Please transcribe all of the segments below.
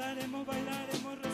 Cantaremos, bailaremos,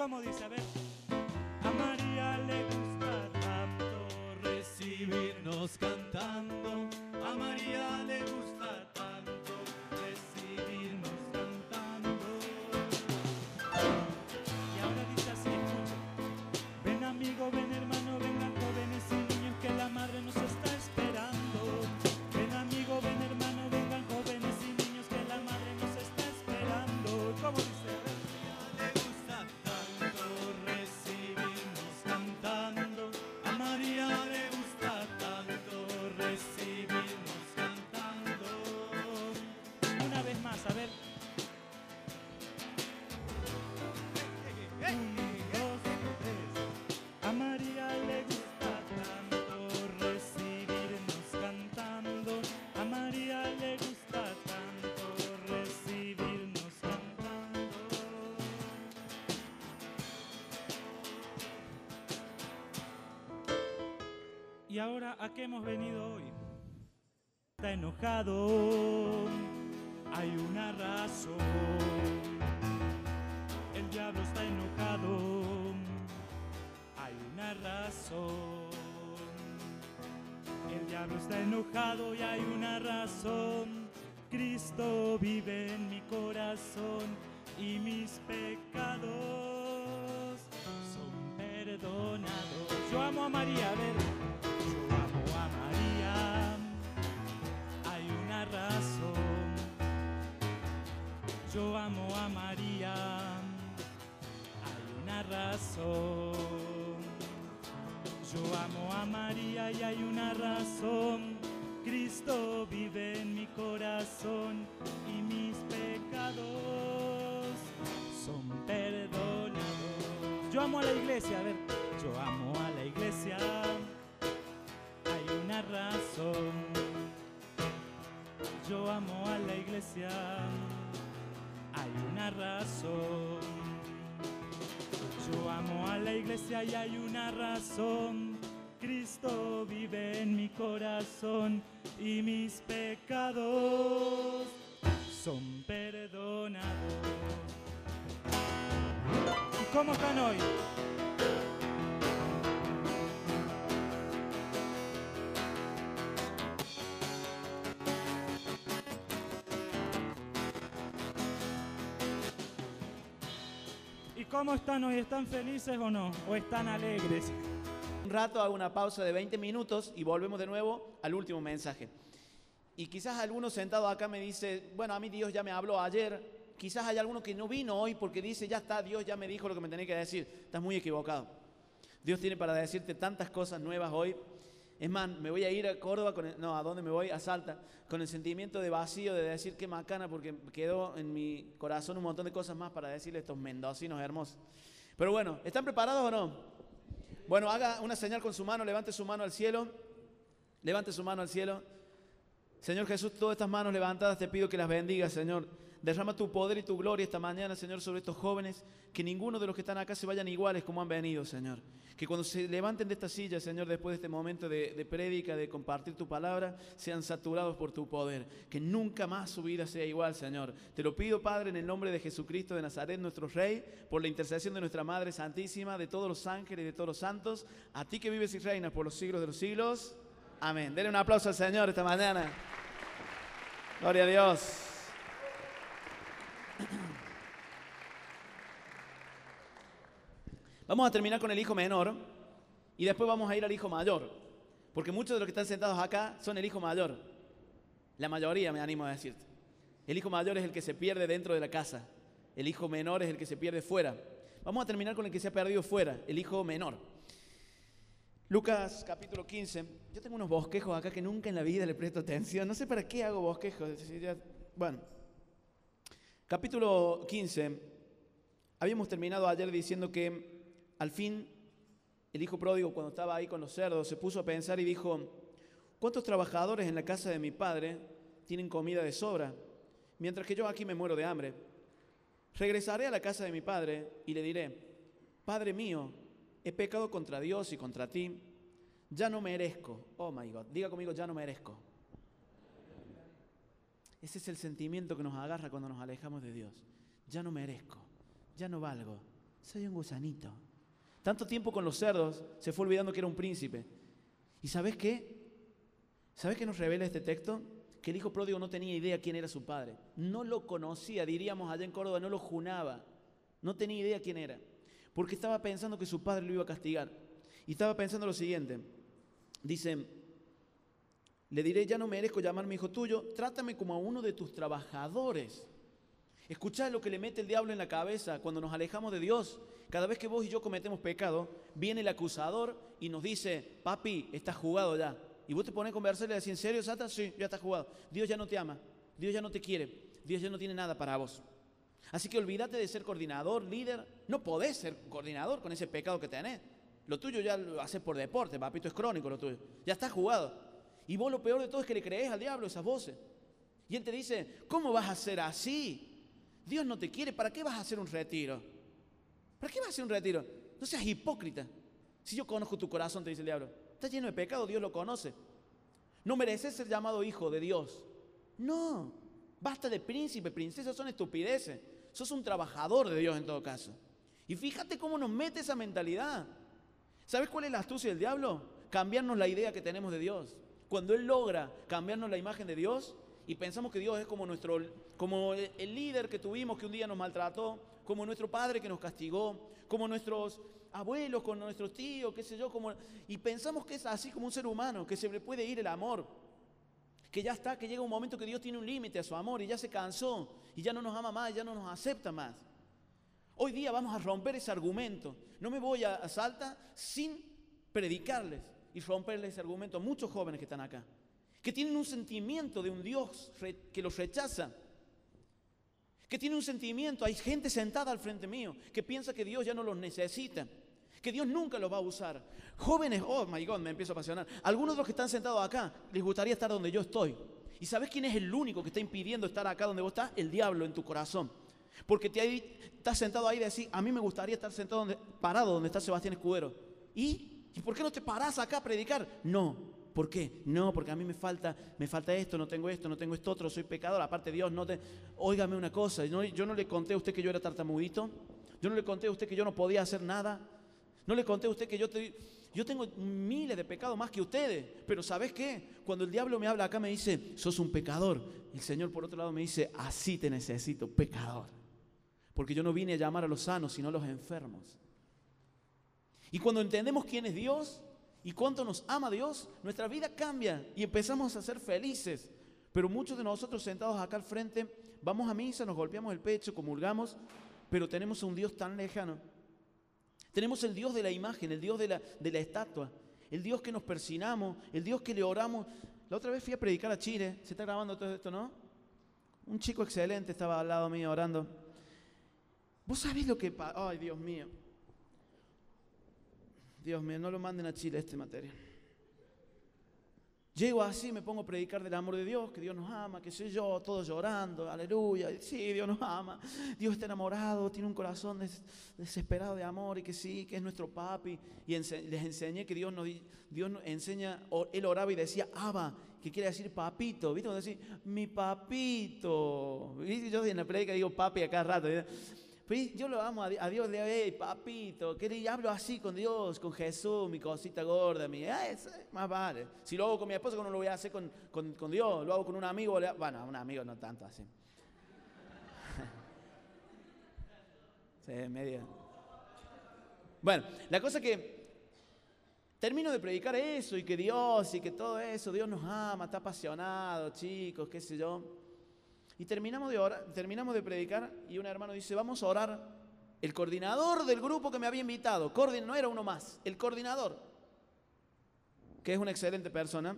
¿Cómo dice? A ver. Y ahora, ¿a qué hemos venido hoy? Está enojado, hay una razón. El diablo está enojado, hay una razón. El diablo está enojado y hay una razón. Cristo vive en mi corazón y mis pecados son perdonados. Yo amo a María, a Yo amo a María y hay una razón. Cristo vive en mi corazón y mis pecados son perdonados. Yo amo a la iglesia, a ver. Yo amo a la iglesia. Hay una razón. Yo amo a la iglesia. Hay una razón. Yo amo a la iglesia y hay una razón. Cristo vive en mi corazón y mis pecados son perdonados. ¿Y cómo están hoy? Cómo están hoy? ¿Están felices o no? ¿O están alegres? Un rato hago una pausa de 20 minutos y volvemos de nuevo al último mensaje. Y quizás alguno sentado acá me dice, bueno, a mí Dios ya me habló ayer. Quizás hay alguno que no vino hoy porque dice, ya está, Dios ya me dijo lo que me tenía que decir. Estás muy equivocado. Dios tiene para decirte tantas cosas nuevas hoy. Es más, me voy a ir a Córdoba, con el- no, ¿a dónde me voy? A Salta, con el sentimiento de vacío, de decir qué macana, porque quedó en mi corazón un montón de cosas más para decirle a estos mendocinos hermosos. Pero bueno, ¿están preparados o no? Bueno, haga una señal con su mano, levante su mano al cielo, levante su mano al cielo. Señor Jesús, todas estas manos levantadas te pido que las bendigas, Señor. Derrama tu poder y tu gloria esta mañana, Señor, sobre estos jóvenes. Que ninguno de los que están acá se vayan iguales como han venido, Señor. Que cuando se levanten de esta silla, Señor, después de este momento de, prédica, de compartir tu palabra, sean saturados por tu poder. Que nunca más su vida sea igual, Señor. Te lo pido, Padre, en el nombre de Jesucristo de Nazaret, nuestro Rey, por la intercesión de nuestra Madre Santísima, de todos los ángeles y de todos los santos. A ti que vives y reinas por los siglos de los siglos. Amén. Denle un aplauso al Señor esta mañana. Gloria a Dios. Vamos a terminar con el hijo menor y después vamos a ir al hijo mayor. Porque muchos de los que están sentados acá son el hijo mayor. La mayoría, me animo a decirte. El hijo mayor es el que se pierde dentro de la casa. El hijo menor es el que se pierde fuera. Vamos a terminar con el que se ha perdido fuera, el hijo menor. Lucas capítulo 15. Yo tengo unos bosquejos acá que nunca en la vida le presto atención. No sé para qué hago bosquejos. Bueno, capítulo 15. Habíamos terminado ayer diciendo que al fin el hijo pródigo cuando estaba ahí con los cerdos se puso a pensar y dijo, ¿cuántos trabajadores en la casa de mi padre tienen comida de sobra? Mientras que yo aquí me muero de hambre. Regresaré a la casa de mi padre y le diré, Padre mío, he pecado contra Dios y contra ti, ya no merezco. Oh my God, diga conmigo, ya no merezco. Ese es el sentimiento que nos agarra cuando nos alejamos de Dios. Ya no merezco, ya no valgo, soy un gusanito. Tanto tiempo con los cerdos, se fue olvidando que era un príncipe. ¿Y sabes qué? ¿Sabes qué nos revela este texto? Que el hijo pródigo no tenía idea quién era su padre. No lo conocía, diríamos allá en Córdoba, no lo junaba. No tenía idea quién era porque estaba pensando que su padre lo iba a castigar. Y estaba pensando lo siguiente. Dice, le diré, ya no merezco llamarme hijo tuyo, trátame como a uno de tus trabajadores. Escuchad lo que le mete el diablo en la cabeza cuando nos alejamos de Dios. Cada vez que vos y yo cometemos pecado, viene el acusador y nos dice, papi, estás jugado ya. Y vos te pones a conversar y le decís, ¿en serio, Sata? Sí, ya estás jugado. Dios ya no te ama, Dios ya no te quiere, Dios ya no tiene nada para vos. Así que olvídate de ser coordinador, líder. No podés ser coordinador con ese pecado que tenés. Lo tuyo ya lo haces por deporte, papito, es crónico lo tuyo. Ya está jugado. Y vos lo peor de todo es que le crees al diablo esas voces. Y él te dice, ¿cómo vas a ser así? Dios no te quiere, ¿para qué vas a hacer un retiro? ¿Para qué vas a hacer un retiro? No seas hipócrita. Si yo conozco tu corazón, te dice el diablo, estás lleno de pecado, Dios lo conoce. No mereces ser llamado hijo de Dios. No, basta de príncipe, princesa, son estupideces. Sos un trabajador de Dios en todo caso. Y fíjate cómo nos mete esa mentalidad. ¿Sabes cuál es la astucia del diablo? Cambiarnos la idea que tenemos de Dios. Cuando Él logra cambiarnos la imagen de Dios y pensamos que Dios es como, nuestro, como el líder que tuvimos que un día nos maltrató, como nuestro padre que nos castigó, como nuestros abuelos, con nuestros tíos, qué sé yo, como, y pensamos que es así como un ser humano, que se le puede ir el amor, que ya está, que llega un momento que Dios tiene un límite a su amor y ya se cansó y ya no nos ama más, ya no nos acepta más. Hoy día vamos a romper ese argumento. No me voy a, Salta sin predicarles y romperles ese argumento a muchos jóvenes que están acá, que tienen un sentimiento de un Dios que los rechaza, que tienen un sentimiento, hay gente sentada al frente mío que piensa que Dios ya no los necesita, que Dios nunca los va a usar. Jóvenes, oh my God, me empiezo a apasionar. Algunos de los que están sentados acá les gustaría estar donde yo estoy. ¿Y sabes quién es el único que está impidiendo estar acá donde vos estás? El diablo en tu corazón. Porque te estás sentado ahí y decís, a mí me gustaría estar sentado donde, parado donde está Sebastián Escudero. ¿Y? ¿Y por qué no te parás acá a predicar? No. ¿Por qué? No, porque a mí me falta, me falta esto, no tengo esto, no tengo esto otro, soy pecador. Aparte Dios, no te... Óigame una cosa, yo no le conté a usted que yo era tartamudito. Yo no le conté a usted que yo no podía hacer nada. No le conté a usted que yo te yo tengo miles de pecados más que ustedes, pero ¿sabes qué? Cuando el diablo me habla acá me dice, sos un pecador. El Señor por otro lado me dice, así te necesito, pecador. Porque yo no vine a llamar a los sanos, sino a los enfermos. Y cuando entendemos quién es Dios y cuánto nos ama Dios, nuestra vida cambia y empezamos a ser felices. Pero muchos de nosotros sentados acá al frente, vamos a misa, nos golpeamos el pecho, comulgamos, pero tenemos a un Dios tan lejano tenemos el Dios de la imagen, el Dios de la, de la estatua, el Dios que nos persinamos, el Dios que le oramos. La otra vez fui a predicar a Chile, se está grabando todo esto, ¿no? Un chico excelente estaba al lado mío orando. ¿Vos sabés lo que? Ay, Dios mío. Dios mío, no lo manden a Chile este material. Llego así, me pongo a predicar del amor de Dios, que Dios nos ama, que soy yo, todos llorando, aleluya, sí, Dios nos ama, Dios está enamorado, tiene un corazón desesperado de amor y que sí, que es nuestro papi. Y les enseñé que Dios nos, Dios enseña, él oraba y decía, Abba, que quiere decir papito, ¿viste? Cuando decir, mi papito. ¿Viste? Yo en la predica digo papi a cada rato. Yo lo amo a Dios, le digo, hey, papito, que hablo así con Dios, con Jesús, mi cosita gorda, mi, más vale. Si lo hago con mi esposa, ¿cómo lo voy a hacer con, con, Dios? Lo hago con un amigo, bueno, un amigo no tanto así. sí, medio. Bueno, la cosa que termino de predicar eso y que Dios y que todo eso, Dios nos ama, está apasionado, chicos, qué sé yo. Y terminamos de, orar, terminamos de predicar y un hermano dice, vamos a orar. El coordinador del grupo que me había invitado, no era uno más, el coordinador, que es una excelente persona,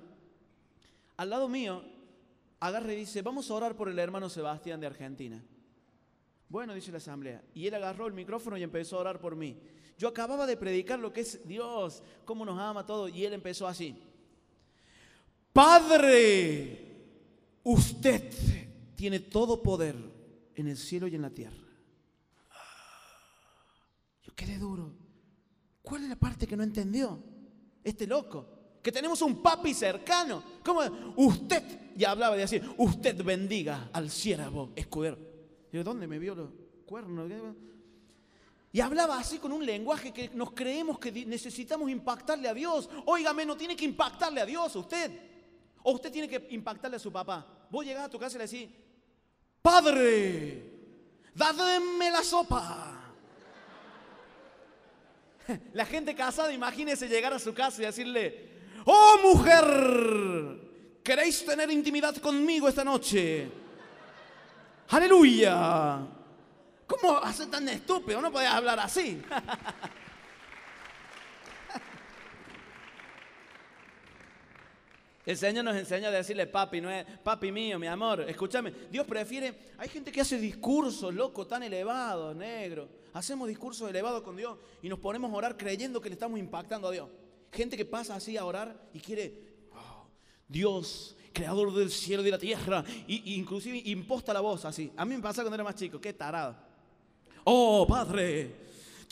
al lado mío agarra y dice, vamos a orar por el hermano Sebastián de Argentina. Bueno, dice la asamblea. Y él agarró el micrófono y empezó a orar por mí. Yo acababa de predicar lo que es Dios, cómo nos ama todo, y él empezó así. Padre, usted tiene todo poder en el cielo y en la tierra. Yo quedé duro. ¿Cuál es la parte que no entendió? Este loco. Que tenemos un papi cercano. ¿Cómo? Usted, ya hablaba de decir, usted bendiga al siervo escudero. Yo, ¿dónde me vio los cuernos? Y hablaba así con un lenguaje que nos creemos que necesitamos impactarle a Dios. Óigame, no tiene que impactarle a Dios usted. O usted tiene que impactarle a su papá. Vos llegás a tu casa y le decís, Padre, dadme la sopa. La gente casada, imagínese llegar a su casa y decirle, oh mujer, ¿queréis tener intimidad conmigo esta noche? Aleluya. ¿Cómo hace tan estúpido? No podías hablar así. El Señor nos enseña a decirle papi, no es papi mío, mi amor. Escúchame, Dios prefiere. Hay gente que hace discursos, loco, tan elevados, negro. Hacemos discursos elevados con Dios y nos ponemos a orar creyendo que le estamos impactando a Dios. Gente que pasa así a orar y quiere, Dios, creador del cielo y de la tierra, y, inclusive imposta la voz así. A mí me pasa cuando era más chico, qué tarado. Oh, Padre,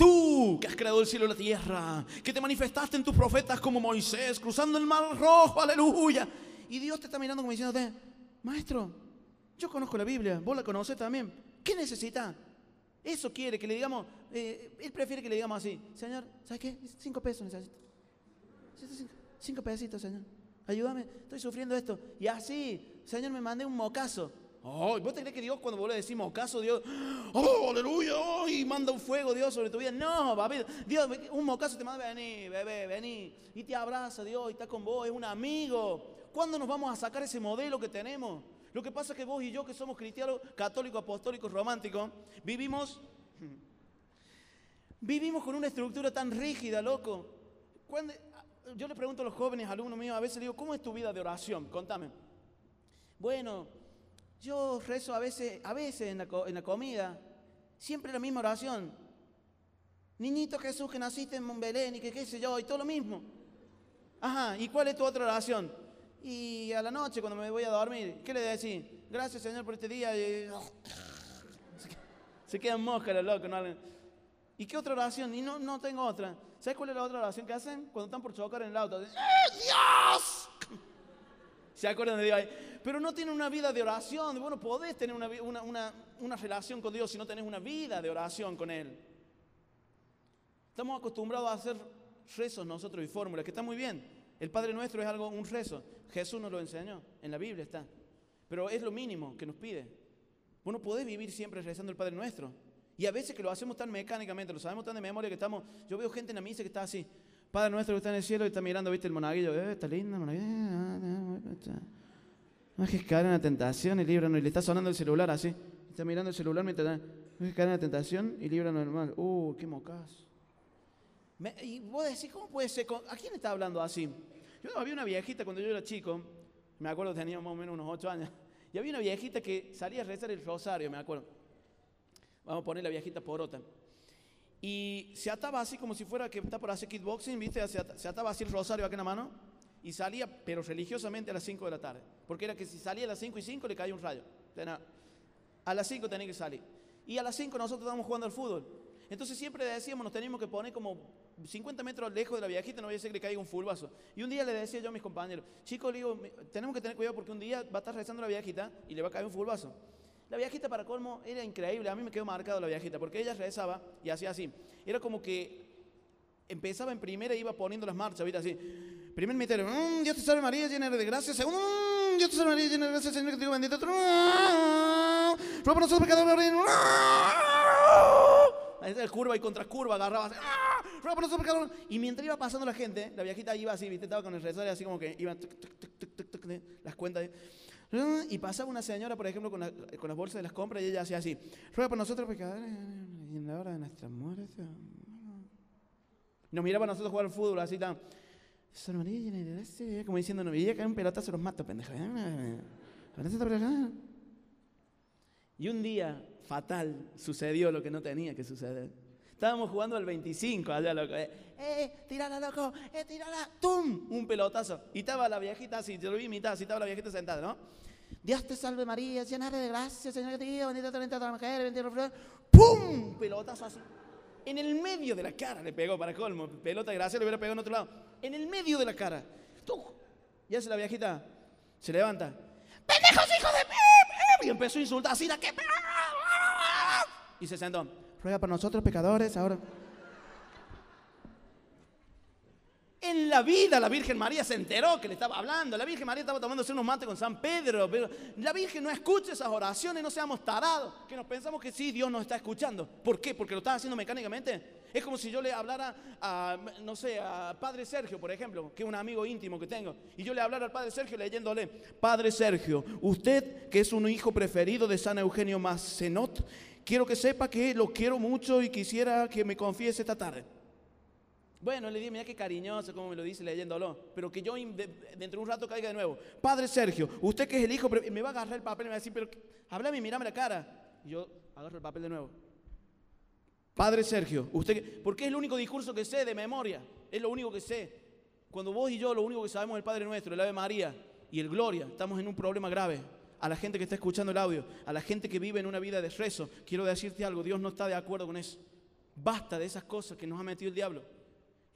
Tú que has creado el cielo y la tierra, que te manifestaste en tus profetas como Moisés, cruzando el mar rojo, aleluya. Y Dios te está mirando como diciéndote, maestro, yo conozco la Biblia, vos la conoces también. ¿Qué necesita? Eso quiere que le digamos, eh, él prefiere que le digamos así, Señor, ¿sabes qué? Cinco pesos necesito. Cinco, cinco pesitos, Señor. Ayúdame, estoy sufriendo esto. Y así, Señor, me mandé un mocazo. Oh, ¿Vos te crees que Dios cuando vos le decimos caso, Dios, oh, aleluya, y manda un fuego Dios sobre tu vida? No, papi, Dios, un mocazo te manda, vení, bebé, vení, y te abraza Dios, y está con vos, es un amigo. ¿Cuándo nos vamos a sacar ese modelo que tenemos? Lo que pasa es que vos y yo, que somos cristianos, católicos, apostólicos, románticos, vivimos, vivimos con una estructura tan rígida, loco. Yo le pregunto a los jóvenes, alumnos míos, a veces le digo, ¿cómo es tu vida de oración? Contame. Bueno, yo rezo a veces, a veces en la, comida, siempre la misma oración. Niñito Jesús que naciste en Belén y que qué sé yo, y todo lo mismo. Ajá, ¿y cuál es tu otra oración? Y a la noche cuando me voy a dormir, ¿qué le decís? Gracias Señor por este día. Se quedan moscas los locos. ¿Y qué otra oración? Y no, no tengo otra. ¿Sabes cuál es la otra oración que hacen? Cuando están por chocar en el auto. ¡Dios! ¿Se acuerdan de Dios? Pero no tienen una vida de oración. Bueno, podés tener una, una, relación con Dios si no tenés una vida de oración con Él. Estamos acostumbrados a hacer rezos nosotros y fórmulas, que está muy bien. El Padre Nuestro es algo, un rezo. Jesús nos lo enseñó, en la Biblia está. Pero es lo mínimo que nos pide. Vos no podés vivir siempre rezando el Padre Nuestro. Y a veces que lo hacemos tan mecánicamente, lo sabemos tan de memoria que estamos. Yo veo gente en la misa que está así. Padre nuestro que está en el cielo y está mirando, viste, el monaguillo. Eh, está lindo, monaguillo. No es que caer en la tentación y líbranos. Y le está sonando el celular así. Está mirando el celular mientras. No es que caer en la tentación y líbranos del mal. Uh, qué mocazo. y vos decís, ¿cómo puede ser? ¿A quién está hablando así? Yo había una viejita cuando yo era chico. Me acuerdo, tenía más o menos unos ocho años. Y había una viejita que salía a rezar el rosario, me acuerdo. Vamos a poner la viejita porota. Y se ataba así como si fuera que está por hacer kickboxing, ¿viste? Se ataba así el rosario aquí en la mano y salía, pero religiosamente a las 5 de la tarde. Porque era que si salía a las 5 y 5 le caía un rayo. A las 5 tenía que salir. Y a las 5 nosotros estábamos jugando al fútbol. Entonces siempre decíamos, nos teníamos que poner como 50 metros lejos de la viejita, no voy a ser que le caiga un fulbazo. Y un día le decía yo a mis compañeros, chicos, digo, tenemos que tener cuidado porque un día va a estar rezando la viejita y le va a caer un fulbazo. La viejita para colmo era increíble, a mí me quedó marcado la viejita, porque ella rezaba y hacía así. Era como que empezaba en primera y iba poniendo las marchas, ¿viste? Así. Primer misterio, mmm, Dios te salve María, llena de gracia. Segundo, mmm, Dios te salve María, llena de gracia, Señor que te digo bendito. Ruega por nosotros pecadores. El curva y contra curva agarraba así. ruega por nosotros pecadores. Y mientras iba pasando la gente, la viejita iba así, ¿viste? Estaba con el rosario así como que iban las cuentas. de- Y pasaba una señora, por ejemplo, con las bolsas de las compras y ella hacía así, ruega por nosotros pecadores y en la hora de nuestra muerte. Nos miraba a nosotros jugar al fútbol así tan... "San María, llena de gracia", Como diciendo, no, veía que un pelotazo los mato, pendejo. Y un día fatal sucedió lo que no tenía que suceder. Estábamos jugando al 25 allá, loco. Eh, eh tirala, loco, eh, tirala, ¡tum! Un pelotazo. Y estaba la viejita así, yo lo vi imitar, así estaba la viejita sentada, ¿no? Dios te salve María, llena de gracia, Señor guía, bendita tú entre todas las mujeres, el fruto. ¡Pum! Pelotazo así. En el medio de la cara le pegó, para colmo. Pelota de gracia le hubiera pegado en otro lado. En el medio de la cara. ¡Tuc! Y hace la viejita, se levanta. ¡Pendejos hijos de... Y empezó a insultar así, la que... Y se sentó. Ruega por nosotros pecadores, ahora... En la vida la Virgen María se enteró que le estaba hablando. La Virgen María estaba tomándose unos mates con San Pedro. Pero la Virgen no escucha esas oraciones, no seamos tarados. Que nos pensamos que sí, Dios nos está escuchando. ¿Por qué? Porque lo está haciendo mecánicamente. Es como si yo le hablara a, no sé, a Padre Sergio, por ejemplo, que es un amigo íntimo que tengo. Y yo le hablara al Padre Sergio leyéndole, Padre Sergio, usted que es un hijo preferido de San Eugenio Macenot, quiero que sepa que lo quiero mucho y quisiera que me confiese esta tarde. Bueno, le dije, mira qué cariñoso, como me lo dice leyéndolo. Pero que yo dentro de un rato caiga de nuevo. Padre Sergio, usted que es el hijo, me va a agarrar el papel y me va a decir, pero háblame y mírame la cara. Y yo agarro el papel de nuevo. Padre Sergio, usted, que- porque es el único discurso que sé de memoria. Es lo único que sé. Cuando vos y yo lo único que sabemos es el Padre Nuestro, el Ave María y el Gloria, estamos en un problema grave. A la gente que está escuchando el audio, a la gente que vive en una vida de rezo, quiero decirte algo, Dios no está de acuerdo con eso. Basta de esas cosas que nos ha metido el diablo.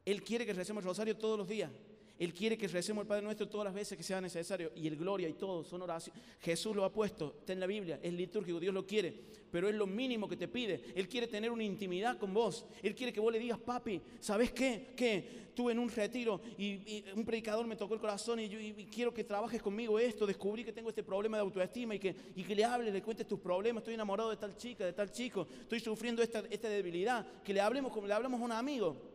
Él quiere que recemos el rosario todos los días. Él quiere que recemos el Padre Nuestro todas las veces que sea necesario. Y el gloria y todo son oraciones. Jesús lo ha puesto, está en la Biblia, es litúrgico, Dios lo quiere. Pero es lo mínimo que te pide. Él quiere tener una intimidad con vos. Él quiere que vos le digas, papi, ¿sabes qué? Que tuve en un retiro y, un predicador me tocó el corazón y, yo, quiero que trabajes conmigo esto. Descubrí que tengo este problema de autoestima y que, y que le hables, le cuentes tus problemas. Estoy enamorado de tal chica, de tal chico. Estoy sufriendo esta, esta debilidad. Que le hablemos como le hablamos a un amigo.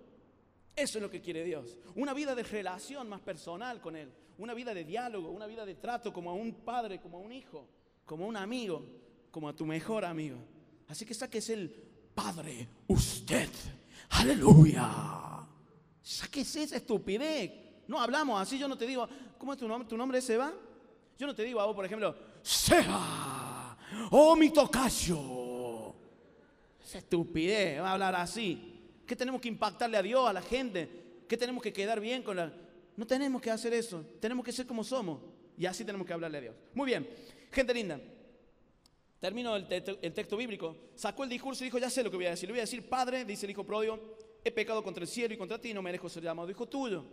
Eso es lo que quiere Dios. Una vida de relación más personal con Él. Una vida de diálogo, una vida de trato como a un padre, como a un hijo, como a un amigo, como a tu mejor amigo. Así que saques el Padre, usted. Aleluya. Sáquese esa estupidez. No hablamos así, yo no te digo, ¿cómo es tu nombre? ¿Tu nombre es Seba? Yo no te digo a vos, por ejemplo, Seba, oh mi tocayo. Esa estupidez, va a hablar así. ¿Qué tenemos que impactarle a Dios, a la gente? ¿Qué tenemos que quedar bien con la.? No tenemos que hacer eso. Tenemos que ser como somos. Y así tenemos que hablarle a Dios. Muy bien. Gente linda. Termino el, te- el texto bíblico. Sacó el discurso y dijo: Ya sé lo que voy a decir. Le voy a decir: Padre, dice el hijo pródigo, he pecado contra el cielo y contra ti y no merezco ser llamado hijo tuyo.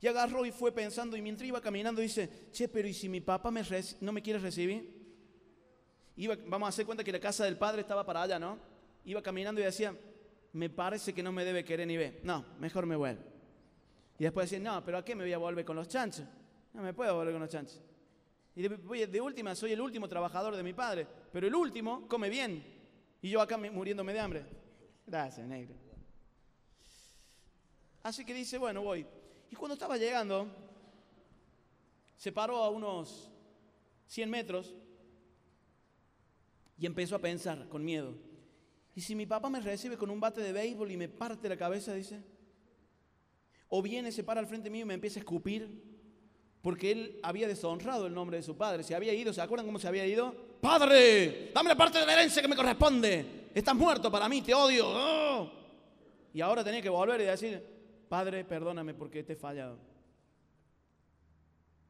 Y agarró y fue pensando. Y mientras iba caminando, dice: Che, pero ¿y si mi papá me no me quiere recibir? Iba, vamos a hacer cuenta que la casa del padre estaba para allá, ¿no? Iba caminando y decía, me parece que no me debe querer ni ver. No, mejor me vuelvo. Y después decía, no, pero ¿a qué me voy a volver con los chanchos? No me puedo volver con los chanchos. Y de, de última, soy el último trabajador de mi padre, pero el último come bien. Y yo acá me- muriéndome de hambre. Gracias, negro. Así que dice, bueno, voy. Y cuando estaba llegando, se paró a unos 100 metros y empezó a pensar con miedo. ¿Y si mi papá me recibe con un bate de béisbol y me parte la cabeza, dice? O viene, se para al frente mío y me empieza a escupir porque él había deshonrado el nombre de su padre. Se había ido, ¿se acuerdan cómo se había ido? Padre, dame la parte de la herencia que me corresponde. Estás muerto para mí, te odio. ¡Oh! Y ahora tenía que volver y decir, Padre, perdóname porque te he fallado.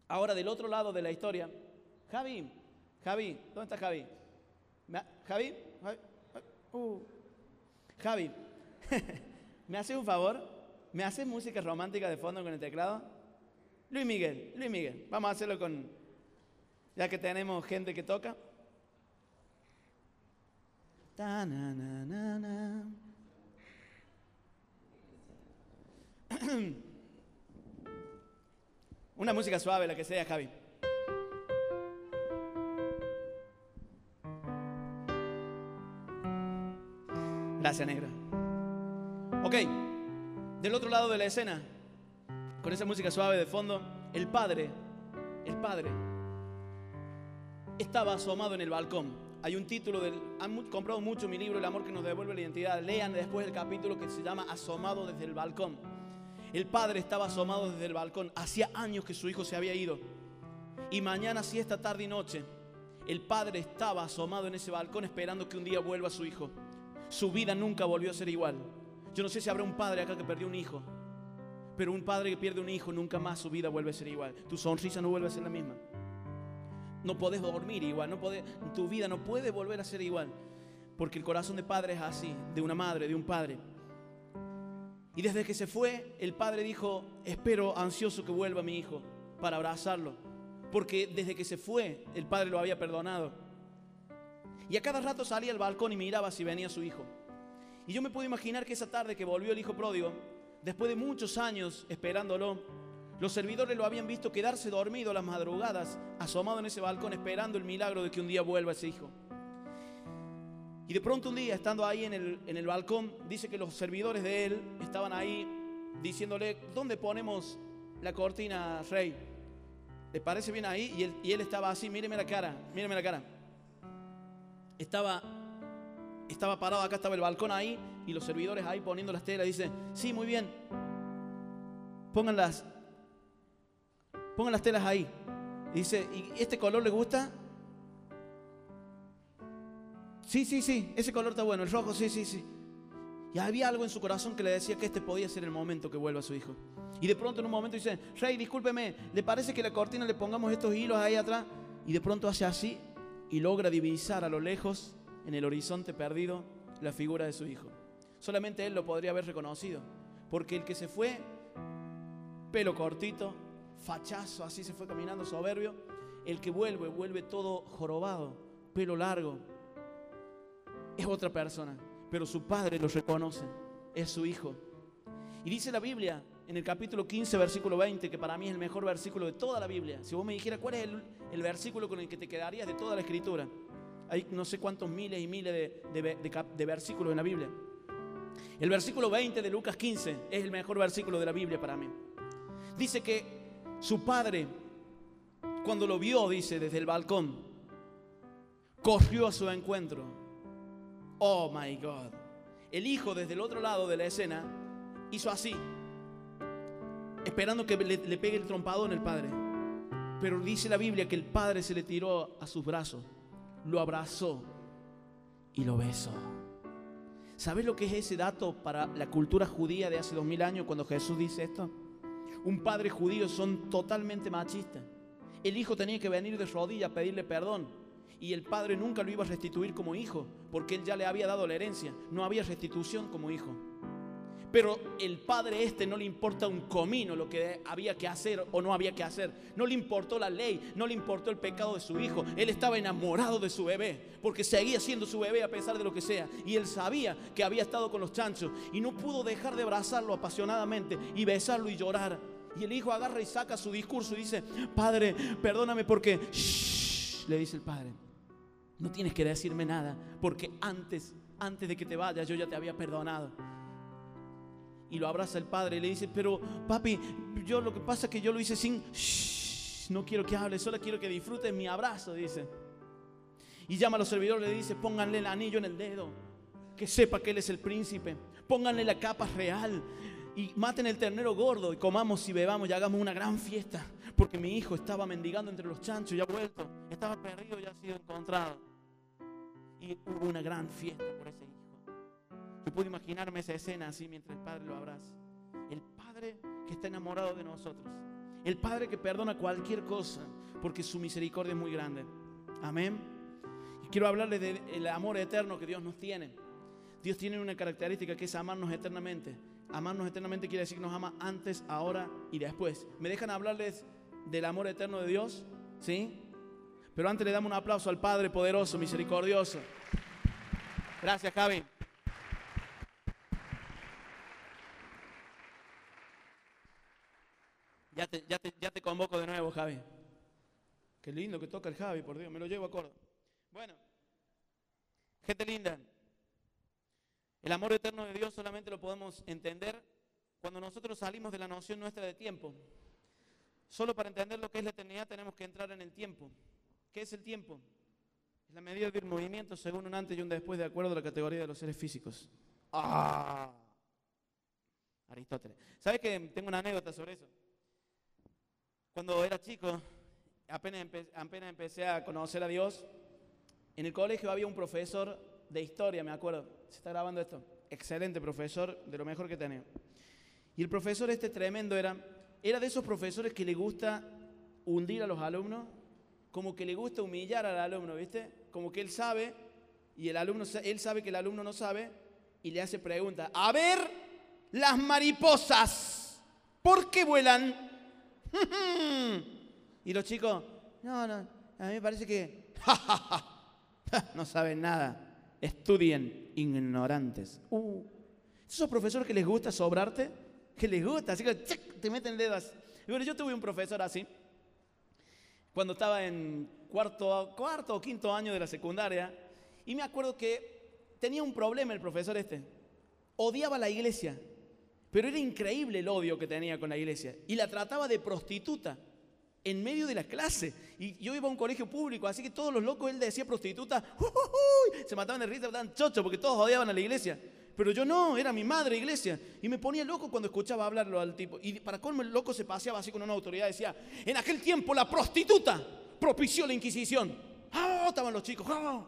Ahora del otro lado de la historia, Javi, Javi, ¿dónde está Javi? Javi, Javi, uh. Javi, ¿me haces un favor? ¿Me haces música romántica de fondo con el teclado? Luis Miguel, Luis Miguel, vamos a hacerlo con, ya que tenemos gente que toca. Una música suave, la que sea, Javi. Gracias, negra. Ok. Del otro lado de la escena, con esa música suave de fondo, el padre, el padre, estaba asomado en el balcón. Hay un título del. Han comprado mucho mi libro, El amor que nos devuelve la identidad. Lean después el capítulo que se llama Asomado desde el balcón. El padre estaba asomado desde el balcón. Hacía años que su hijo se había ido. Y mañana, si esta tarde y noche, el padre estaba asomado en ese balcón esperando que un día vuelva su hijo. Su vida nunca volvió a ser igual. Yo no sé si habrá un padre acá que perdió un hijo. Pero un padre que pierde un hijo nunca más su vida vuelve a ser igual. Tu sonrisa no vuelve a ser la misma. No podés dormir igual, no podés, tu vida no puede volver a ser igual. Porque el corazón de padre es así, de una madre, de un padre. Y desde que se fue, el padre dijo, espero ansioso que vuelva mi hijo para abrazarlo. Porque desde que se fue, el padre lo había perdonado. Y a cada rato salía al balcón y miraba si venía su hijo. Y yo me puedo imaginar que esa tarde que volvió el hijo pródigo, después de muchos años esperándolo, los servidores lo habían visto quedarse dormido las madrugadas, asomado en ese balcón, esperando el milagro de que un día vuelva ese hijo. Y de pronto un día, estando ahí en el, en el balcón, dice que los servidores de él estaban ahí diciéndole, ¿dónde ponemos la cortina, rey? ¿Le parece bien ahí? Y él, y él estaba así, míreme la cara, míreme la cara. Estaba estaba parado, acá estaba el balcón ahí y los servidores ahí poniendo las telas. Dice, sí, muy bien. Pongan las, pongan las telas ahí. Dice, ¿y este color le gusta? Sí, sí, sí, ese color está bueno, el rojo, sí, sí, sí. Y había algo en su corazón que le decía que este podía ser el momento que vuelva a su hijo. Y de pronto en un momento dice, Rey, discúlpeme, ¿le parece que la cortina le pongamos estos hilos ahí atrás? Y de pronto hace así y logra divisar a lo lejos en el horizonte perdido la figura de su hijo. Solamente él lo podría haber reconocido, porque el que se fue, pelo cortito, fachazo, así se fue caminando soberbio, el que vuelve, vuelve todo jorobado, pelo largo, es otra persona, pero su padre lo reconoce, es su hijo. Y dice la Biblia en el capítulo 15, versículo 20, que para mí es el mejor versículo de toda la Biblia. Si vos me dijeras cuál es el, el versículo con el que te quedarías de toda la escritura, hay no sé cuántos miles y miles de, versículos en la Biblia. El versículo 20 de Lucas 15 es el mejor versículo de la Biblia para mí. Dice que su padre, cuando lo vio, dice, desde el balcón, corrió a su encuentro. Oh my God. El hijo desde el otro lado de la escena hizo así, esperando que le, le pegue el trompado en el padre. Pero dice la Biblia que el padre se le tiró a sus brazos lo abrazó y lo besó. ¿Sabes lo que es ese dato para la cultura judía de hace dos mil años cuando Jesús dice esto? Un padre judío son totalmente machistas. El hijo tenía que venir de rodillas a pedirle perdón y el padre nunca lo iba a restituir como hijo porque él ya le había dado la herencia. No había restitución como hijo. Pero el padre este no le importa un comino lo que había que hacer o no había que hacer. No le importó la ley, no le importó el pecado de su hijo. Él estaba enamorado de su bebé, porque seguía siendo su bebé a pesar de lo que sea. Y él sabía que había estado con los chanchos y no pudo dejar de abrazarlo apasionadamente y besarlo y llorar. Y el hijo agarra y saca su discurso y dice, Padre, perdóname porque... Shh, le dice el padre, no tienes que decirme nada, porque antes, antes de que te vayas yo ya te había perdonado y lo abraza el padre y le dice, pero papi, yo lo que pasa es que yo lo hice sin, no quiero que hable, solo quiero que disfrute mi abrazo, dice. Y llama a los servidores y le dice, pónganle el anillo en el dedo, que sepa que él es el príncipe, pónganle la capa real y maten el ternero gordo y comamos y bebamos y hagamos una gran fiesta, porque mi hijo estaba mendigando entre los chanchos y ha vuelto, estaba perdido y ha sido encontrado. Y hubo una gran fiesta por ese hijo. Yo puedo imaginarme esa escena así mientras el Padre lo abraza. El Padre que está enamorado de nosotros. El Padre que perdona cualquier cosa porque su misericordia es muy grande. Amén. Quiero hablarles del amor eterno que Dios nos tiene. Dios tiene una característica que es amarnos eternamente. Amarnos eternamente quiere decir que nos ama antes, ahora y después. ¿Me dejan hablarles del amor eterno de Dios? ¿Sí? Pero antes le damos un aplauso al Padre poderoso, misericordioso. Gracias, Javi. Ya te, ya, te, ya te convoco de nuevo, Javi. Qué lindo que toca el Javi, por Dios, me lo llevo a Córdoba. Bueno, gente linda, el amor eterno de Dios solamente lo podemos entender cuando nosotros salimos de la noción nuestra de tiempo. Solo para entender lo que es la eternidad tenemos que entrar en el tiempo. ¿Qué es el tiempo? Es la medida de un movimiento según un antes y un después de acuerdo a la categoría de los seres físicos. ¡Ah! Aristóteles. ¿Sabes que tengo una anécdota sobre eso? Cuando era chico, apenas, apenas empecé a conocer a Dios, en el colegio había un profesor de historia, me acuerdo. Se está grabando esto. Excelente profesor, de lo mejor que tenía. Y el profesor este tremendo era, era de esos profesores que le gusta hundir a los alumnos, como que le gusta humillar al alumno, ¿viste? Como que él sabe y el alumno, él sabe que el alumno no sabe y le hace preguntas. A ver, las mariposas, ¿por qué vuelan? y los chicos, no, no, a mí me parece que no saben nada. Estudien ignorantes. Uh, esos profesores que les gusta sobrarte, que les gusta, así que te meten dedos. Bueno, yo tuve un profesor así, cuando estaba en cuarto, cuarto o quinto año de la secundaria, y me acuerdo que tenía un problema el profesor este. Odiaba la iglesia, pero era increíble el odio que tenía con la iglesia. Y la trataba de prostituta en medio de la clase. Y yo iba a un colegio público, así que todos los locos, él decía prostituta, se mataban de risa, mataban chocho, porque todos odiaban a la iglesia. Pero yo no, era mi madre iglesia. Y me ponía loco cuando escuchaba hablarlo al tipo. Y para colmo el loco se paseaba así con una autoridad. Decía, en aquel tiempo la prostituta propició la Inquisición. ¡Ah! Estaban los chicos. ¡Ah!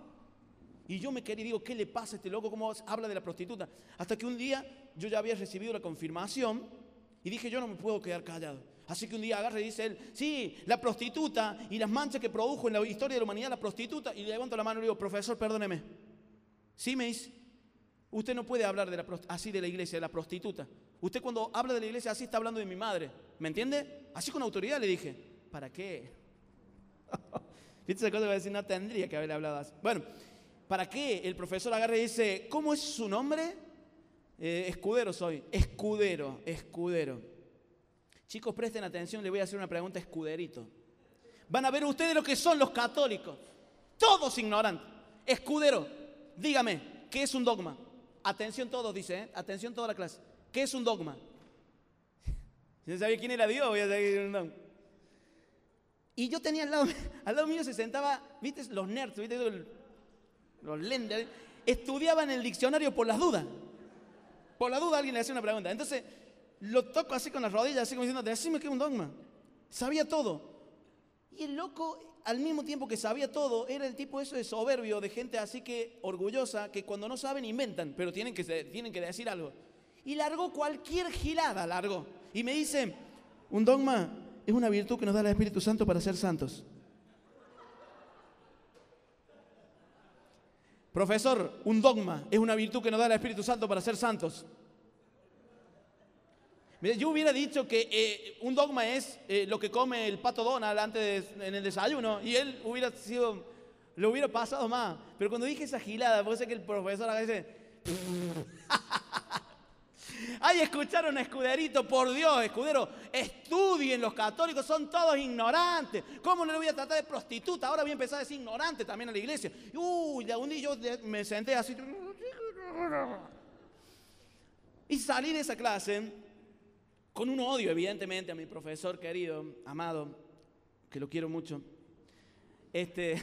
Y yo me quedé y digo, ¿qué le pasa a este loco? ¿Cómo habla de la prostituta? Hasta que un día yo ya había recibido la confirmación y dije, yo no me puedo quedar callado. Así que un día agarra y dice él, sí, la prostituta y las manchas que produjo en la historia de la humanidad la prostituta. Y le levanto la mano y le digo, profesor, perdóneme. Sí, me dice, usted no puede hablar de la, así de la iglesia, de la prostituta. Usted cuando habla de la iglesia así está hablando de mi madre. ¿Me entiende? Así con autoridad le dije, ¿para qué? ¿Viste esa cosa que a decir? No tendría que haberle hablado así. Bueno, ¿para qué? El profesor agarra y dice, ¿cómo es su nombre? Eh, escudero soy. Escudero, escudero. Chicos, presten atención, les voy a hacer una pregunta escuderito. Van a ver ustedes lo que son los católicos. Todos ignorantes. Escudero, dígame, ¿qué es un dogma? Atención todos, dice, ¿eh? atención toda la clase. ¿Qué es un dogma? Si no sabía quién era Dios, voy a seguir un dogma. Y yo tenía al lado, al lado mío se sentaba, ¿viste? Los nerds, ¿viste? Los lenders. Estudiaban el diccionario por las dudas. Por la duda alguien le hacía una pregunta. Entonces, lo toco así con las rodillas, así como diciendo, decime que es un dogma. Sabía todo. Y el loco, al mismo tiempo que sabía todo, era el tipo eso de soberbio, de gente así que orgullosa, que cuando no saben inventan, pero tienen que, tienen que decir algo. Y largó cualquier gilada, largó. Y me dice, un dogma es una virtud que nos da el Espíritu Santo para ser santos. Profesor, un dogma es una virtud que nos da el Espíritu Santo para ser santos. Yo hubiera dicho que eh, un dogma es eh, lo que come el pato Donald antes en el desayuno y él hubiera sido, lo hubiera pasado más. Pero cuando dije esa gilada, puede ser que el profesor haga ese... Ay, escucharon a Escuderito, por Dios, Escudero, estudien, los católicos son todos ignorantes. ¿Cómo no le voy a tratar de prostituta? Ahora voy a empezar a decir ignorante también a la iglesia. Uy, un día yo me senté así. Y salí de esa clase con un odio, evidentemente, a mi profesor querido, amado, que lo quiero mucho. Este,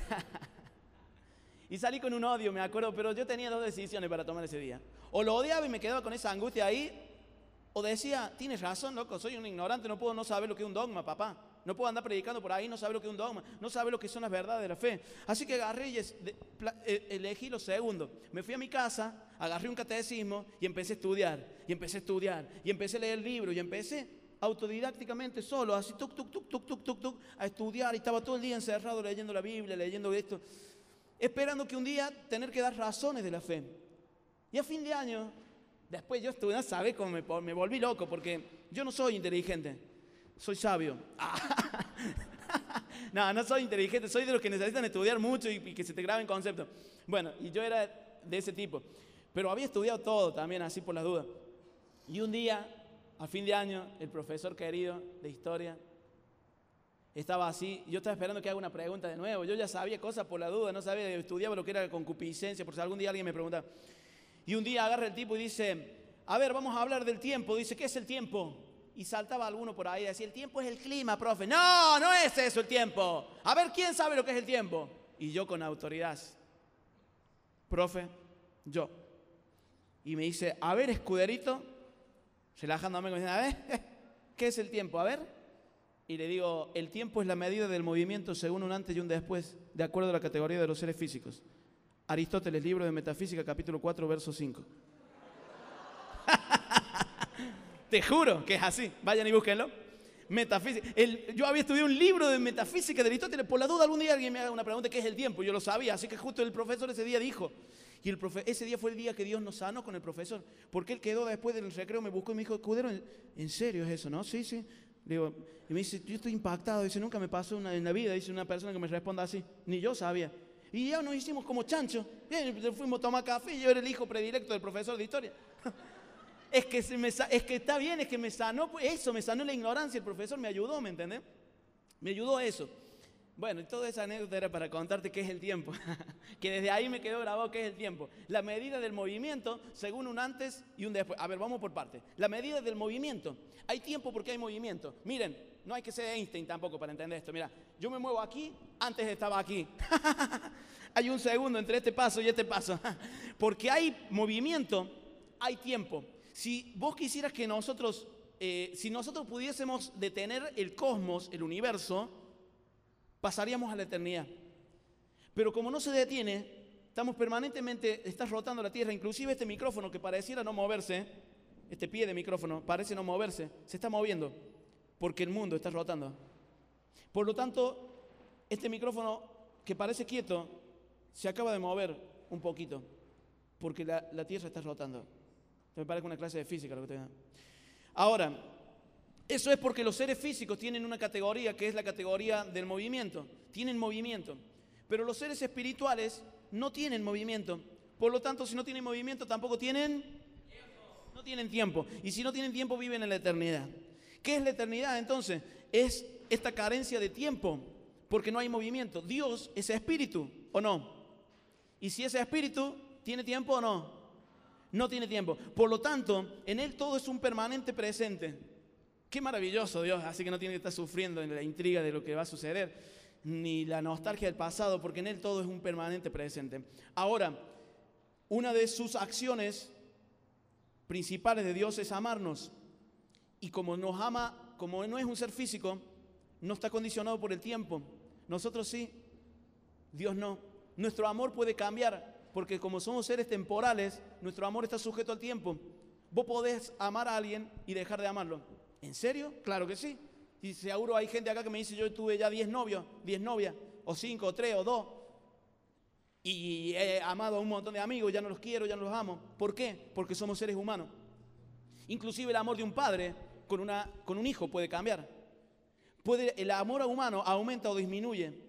y salí con un odio, me acuerdo, pero yo tenía dos decisiones para tomar ese día. O lo odiaba y me quedaba con esa angustia ahí, o decía, tienes razón, loco, soy un ignorante, no puedo no saber lo que es un dogma, papá. No puedo andar predicando por ahí, no saber lo que es un dogma, no saber lo que son las verdades de la fe. Así que agarré y eh, elegí lo segundo. Me fui a mi casa, agarré un catecismo y empecé a estudiar, y empecé a estudiar, y empecé a leer el libro, y empecé autodidácticamente solo, así tuk, tuk, tuk, tuk, tuk, tuk, tuk, a estudiar, y estaba todo el día encerrado leyendo la Biblia, leyendo esto, esperando que un día tener que dar razones de la fe. Y a fin de año, después yo estuve, no sabes cómo me, me volví loco, porque yo no soy inteligente, soy sabio. no, no soy inteligente, soy de los que necesitan estudiar mucho y, y que se te graben conceptos. Bueno, y yo era de ese tipo. Pero había estudiado todo también, así por las dudas. Y un día, a fin de año, el profesor querido de historia estaba así. Yo estaba esperando que haga una pregunta de nuevo. Yo ya sabía cosas por la duda, no sabía, estudiaba lo que era concupiscencia, por si algún día alguien me preguntaba. Y un día agarra el tipo y dice: a ver, vamos a hablar del tiempo. Dice, ¿qué es el tiempo? Y saltaba alguno por ahí y decía, el tiempo es el clima, profe. No, no es eso el tiempo. A ver, ¿quién sabe lo que es el tiempo? Y yo con autoridad, profe, yo. Y me dice, a ver, escuderito, relajándome, me dice, a ver, ¿qué es el tiempo? A ver. Y le digo, el tiempo es la medida del movimiento según un antes y un después, de acuerdo a la categoría de los seres físicos. Aristóteles, libro de Metafísica, capítulo 4, verso 5. Te juro que es así. Vayan y búsquenlo. Metafísica. yo había estudiado un libro de metafísica de Aristóteles. Por la duda, algún día alguien me haga una pregunta: ¿qué es el tiempo? Yo lo sabía. Así que justo el profesor ese día dijo. Y el profe, ese día fue el día que Dios nos sanó con el profesor. Porque él quedó después del recreo, me buscó y me dijo: Cudero, ¿en serio es eso? ¿No? Sí, sí. digo, y me dice: Yo estoy impactado. Dice: Nunca me pasó una, en la vida. Dice una persona que me responda así. Ni yo sabía. Y ya nos hicimos como chancho. fuimos a tomar café. Yo era el hijo predilecto del profesor de historia. es que, se me, es que está bien, es que me sanó, pues, eso, me sanó la ignorancia, el profesor me ayudó, ¿me entendés? Me ayudó eso. Bueno, y toda esa anécdota era para contarte qué es el tiempo, que desde ahí me quedó grabado qué es el tiempo. La medida del movimiento según un antes y un después. A ver, vamos por parte. La medida del movimiento. Hay tiempo porque hay movimiento. Miren, no hay que ser Einstein tampoco para entender esto. Mira, yo me muevo aquí, antes estaba aquí. hay un segundo entre este paso y este paso. porque hay movimiento, hay tiempo. Si vos quisieras que nosotros, eh, si nosotros pudiésemos detener el cosmos, el universo, pasaríamos a la eternidad. Pero como no se detiene, estamos permanentemente, estás rotando la Tierra, inclusive este micrófono que pareciera no moverse, este pie de micrófono parece no moverse, se está moviendo, porque el mundo está rotando. Por lo tanto, este micrófono que parece quieto, se acaba de mover un poquito, porque la, la Tierra está rotando. Me parece una clase de física lo que Ahora, eso es porque los seres físicos tienen una categoría que es la categoría del movimiento. Tienen movimiento. Pero los seres espirituales no tienen movimiento. Por lo tanto, si no tienen movimiento, tampoco tienen No tienen tiempo. Y si no tienen tiempo, viven en la eternidad. ¿Qué es la eternidad entonces? Es esta carencia de tiempo, porque no hay movimiento. Dios es espíritu, ¿o no? Y si es espíritu, ¿tiene tiempo o no? no tiene tiempo. Por lo tanto, en Él todo es un permanente presente. Qué maravilloso Dios, así que no tiene que estar sufriendo en la intriga de lo que va a suceder, ni la nostalgia del pasado, porque en Él todo es un permanente presente. Ahora, una de sus acciones principales de Dios es amarnos. Y como nos ama, como no es un ser físico, no está condicionado por el tiempo. Nosotros sí, Dios no. Nuestro amor puede cambiar, porque como somos seres temporales, nuestro amor está sujeto al tiempo. Vos podés amar a alguien y dejar de amarlo. ¿En serio? Claro que sí. Y seguro hay gente acá que me dice, yo tuve ya 10 novios, 10 novias, o 5, o 3, o 2. Y he amado a un montón de amigos, ya no los quiero, ya no los amo. ¿Por qué? Porque somos seres humanos. Inclusive el amor de un padre con, una, con un hijo puede cambiar. Puede, el amor humano aumenta o disminuye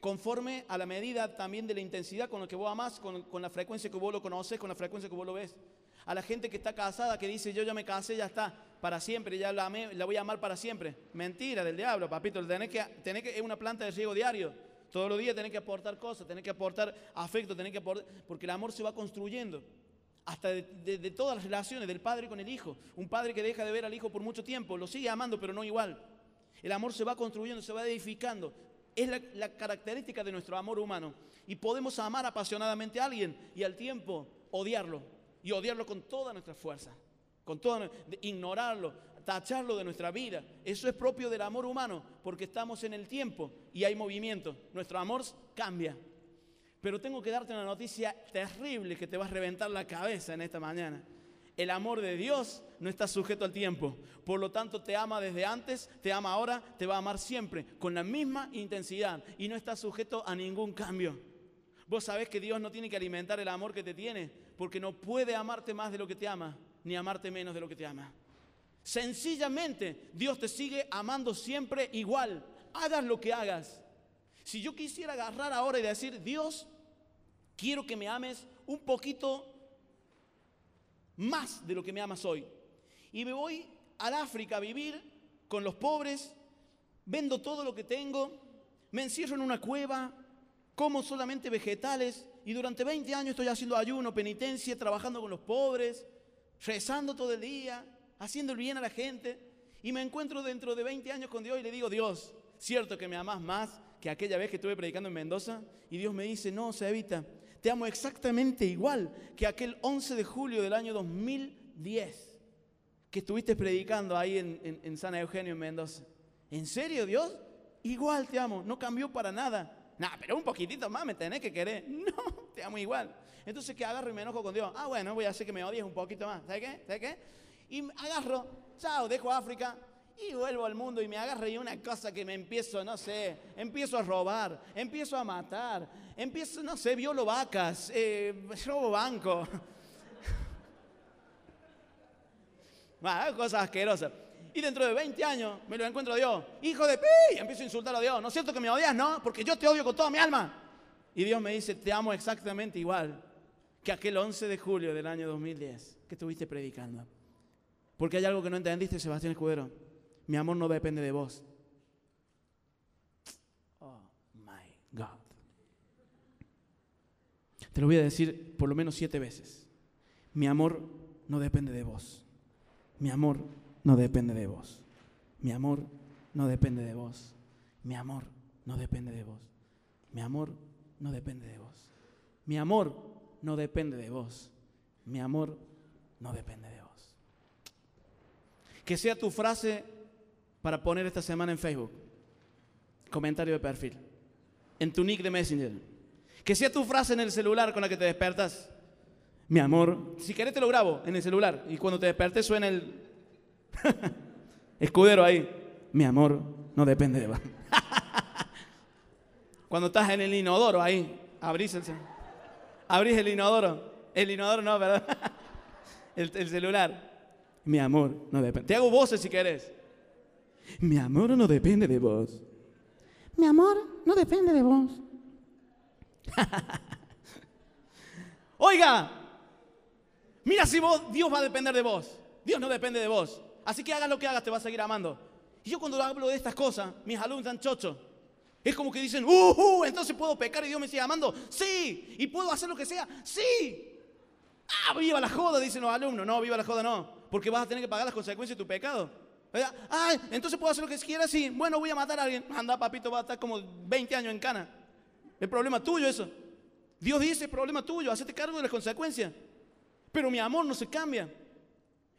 conforme a la medida también de la intensidad con la que vos amás, con, con, la frecuencia que vos lo conoces, con la frecuencia que vos lo ves. A la gente que está casada, que dice, yo ya me casé, ya está, para siempre, ya la, amé, la voy a amar para siempre. Mentira del diablo, papito, tenés que, tenés que, es una planta de riego diario. Todos los días tenés que aportar cosas, tenés que aportar afecto, tenés que aportar, porque el amor se va construyendo. Hasta de, todas las relaciones, del padre con el hijo. Un padre que deja de ver al hijo por mucho tiempo, lo sigue amando, pero no igual. El amor se va construyendo, se va edificando. Es la, característica de nuestro amor humano. Y podemos amar apasionadamente a alguien y al tiempo odiarlo. Y odiarlo con toda nuestra fuerza. Con toda, ignorarlo, tacharlo de nuestra vida. Eso es propio del amor humano, porque estamos en el tiempo y hay movimiento. Nuestro amor cambia. Pero tengo que darte una noticia terrible que te va a reventar la cabeza en esta mañana. El amor de Dios no está sujeto al tiempo. Por lo tanto, te ama desde antes, te ama ahora, te va a amar siempre, con la misma intensidad y no está sujeto a ningún cambio. Vos sabés que Dios no tiene que alimentar el amor que te tiene, porque no puede amarte más de lo que te ama, ni amarte menos de lo que te ama. Sencillamente, Dios te sigue amando siempre igual, hagas lo que hagas. Si yo quisiera agarrar ahora y decir, Dios, quiero que me ames un poquito más de lo que me amas hoy. Y me voy al África a vivir con los pobres, vendo todo lo que tengo, me encierro en una cueva, como solamente vegetales y durante 20 años estoy haciendo ayuno, penitencia, trabajando con los pobres, rezando todo el día, haciendo el bien a la gente, y me encuentro dentro de 20 años con Dios y le digo, Dios, cierto que me amas más que aquella vez que estuve predicando en Mendoza, y Dios me dice, no, Sevita, te amo exactamente igual que aquel 11 de julio del año 2010 que estuviste predicando ahí en, en San Eugenio, en Mendoza. ¿En serio, Dios? Igual te amo, no cambió para nada. Nah, pero un poquitito más me tenés que querer. No, te amo igual. Entonces, ¿qué agarro y me enojo con Dios? Ah, bueno, voy a hacer que me odies un poquito más. ¿Sabes qué? ¿Sabes qué? Y agarro, chao, dejo África y vuelvo al mundo y me agarro y una cosa que me empiezo, no sé, empiezo a robar, empiezo a matar, empiezo, no sé, violo vacas, eh, robo banco. Ah, cosas asquerosas. Y dentro de 20 años me lo encuentro a Dios. Hijo de pi, empiezo a insultar a Dios. ¿No es cierto que me odias? No, porque yo te odio con toda mi alma. Y Dios me dice, te amo exactamente igual que aquel 11 de julio del año 2010 que estuviste predicando. Porque hay algo que no entendiste, Sebastián Escudero. Mi amor no depende de vos. Oh, my God. Te lo voy a decir por lo menos siete veces. Mi amor no depende de vos. Mi amor no depende de vos. Mi amor no depende de vos. Mi amor no depende de vos. Mi amor no depende de vos. Mi amor no depende de vos. Mi amor no depende de vos. Que sea tu frase para poner esta semana en Facebook. Comentario de perfil. En tu nick de Messenger. Que sea tu frase en el celular con la que te despertas. Mi amor, si querés te lo grabo en el celular y cuando te despertes suena el Escudero ahí. Mi amor no depende de vos. Cuando estás en el inodoro ahí, abrís el, abrís el inodoro. El inodoro no, ¿verdad? El, el celular. Mi amor no depende. Te hago voces si querés. Mi amor no depende de vos. Mi amor no depende de vos. Oiga, mira si vos, Dios va a depender de vos. Dios no depende de vos. Así que hagas lo que hagas, te va a seguir amando. Y yo cuando hablo de estas cosas, mis alumnos están chochos. Es como que dicen, uh, uh, entonces puedo pecar y Dios me sigue amando. Sí, y puedo hacer lo que sea. Sí. Ah, viva la joda, dicen los alumnos. No, viva la joda no, porque vas a tener que pagar las consecuencias de tu pecado. Ah, entonces puedo hacer lo que quiera, sí. Bueno, voy a matar a alguien. Anda, papito, va a estar como 20 años en cana. El problema tuyo eso. Dios dice, el problema tuyo, hacete cargo de las consecuencias. Pero mi amor no se cambia.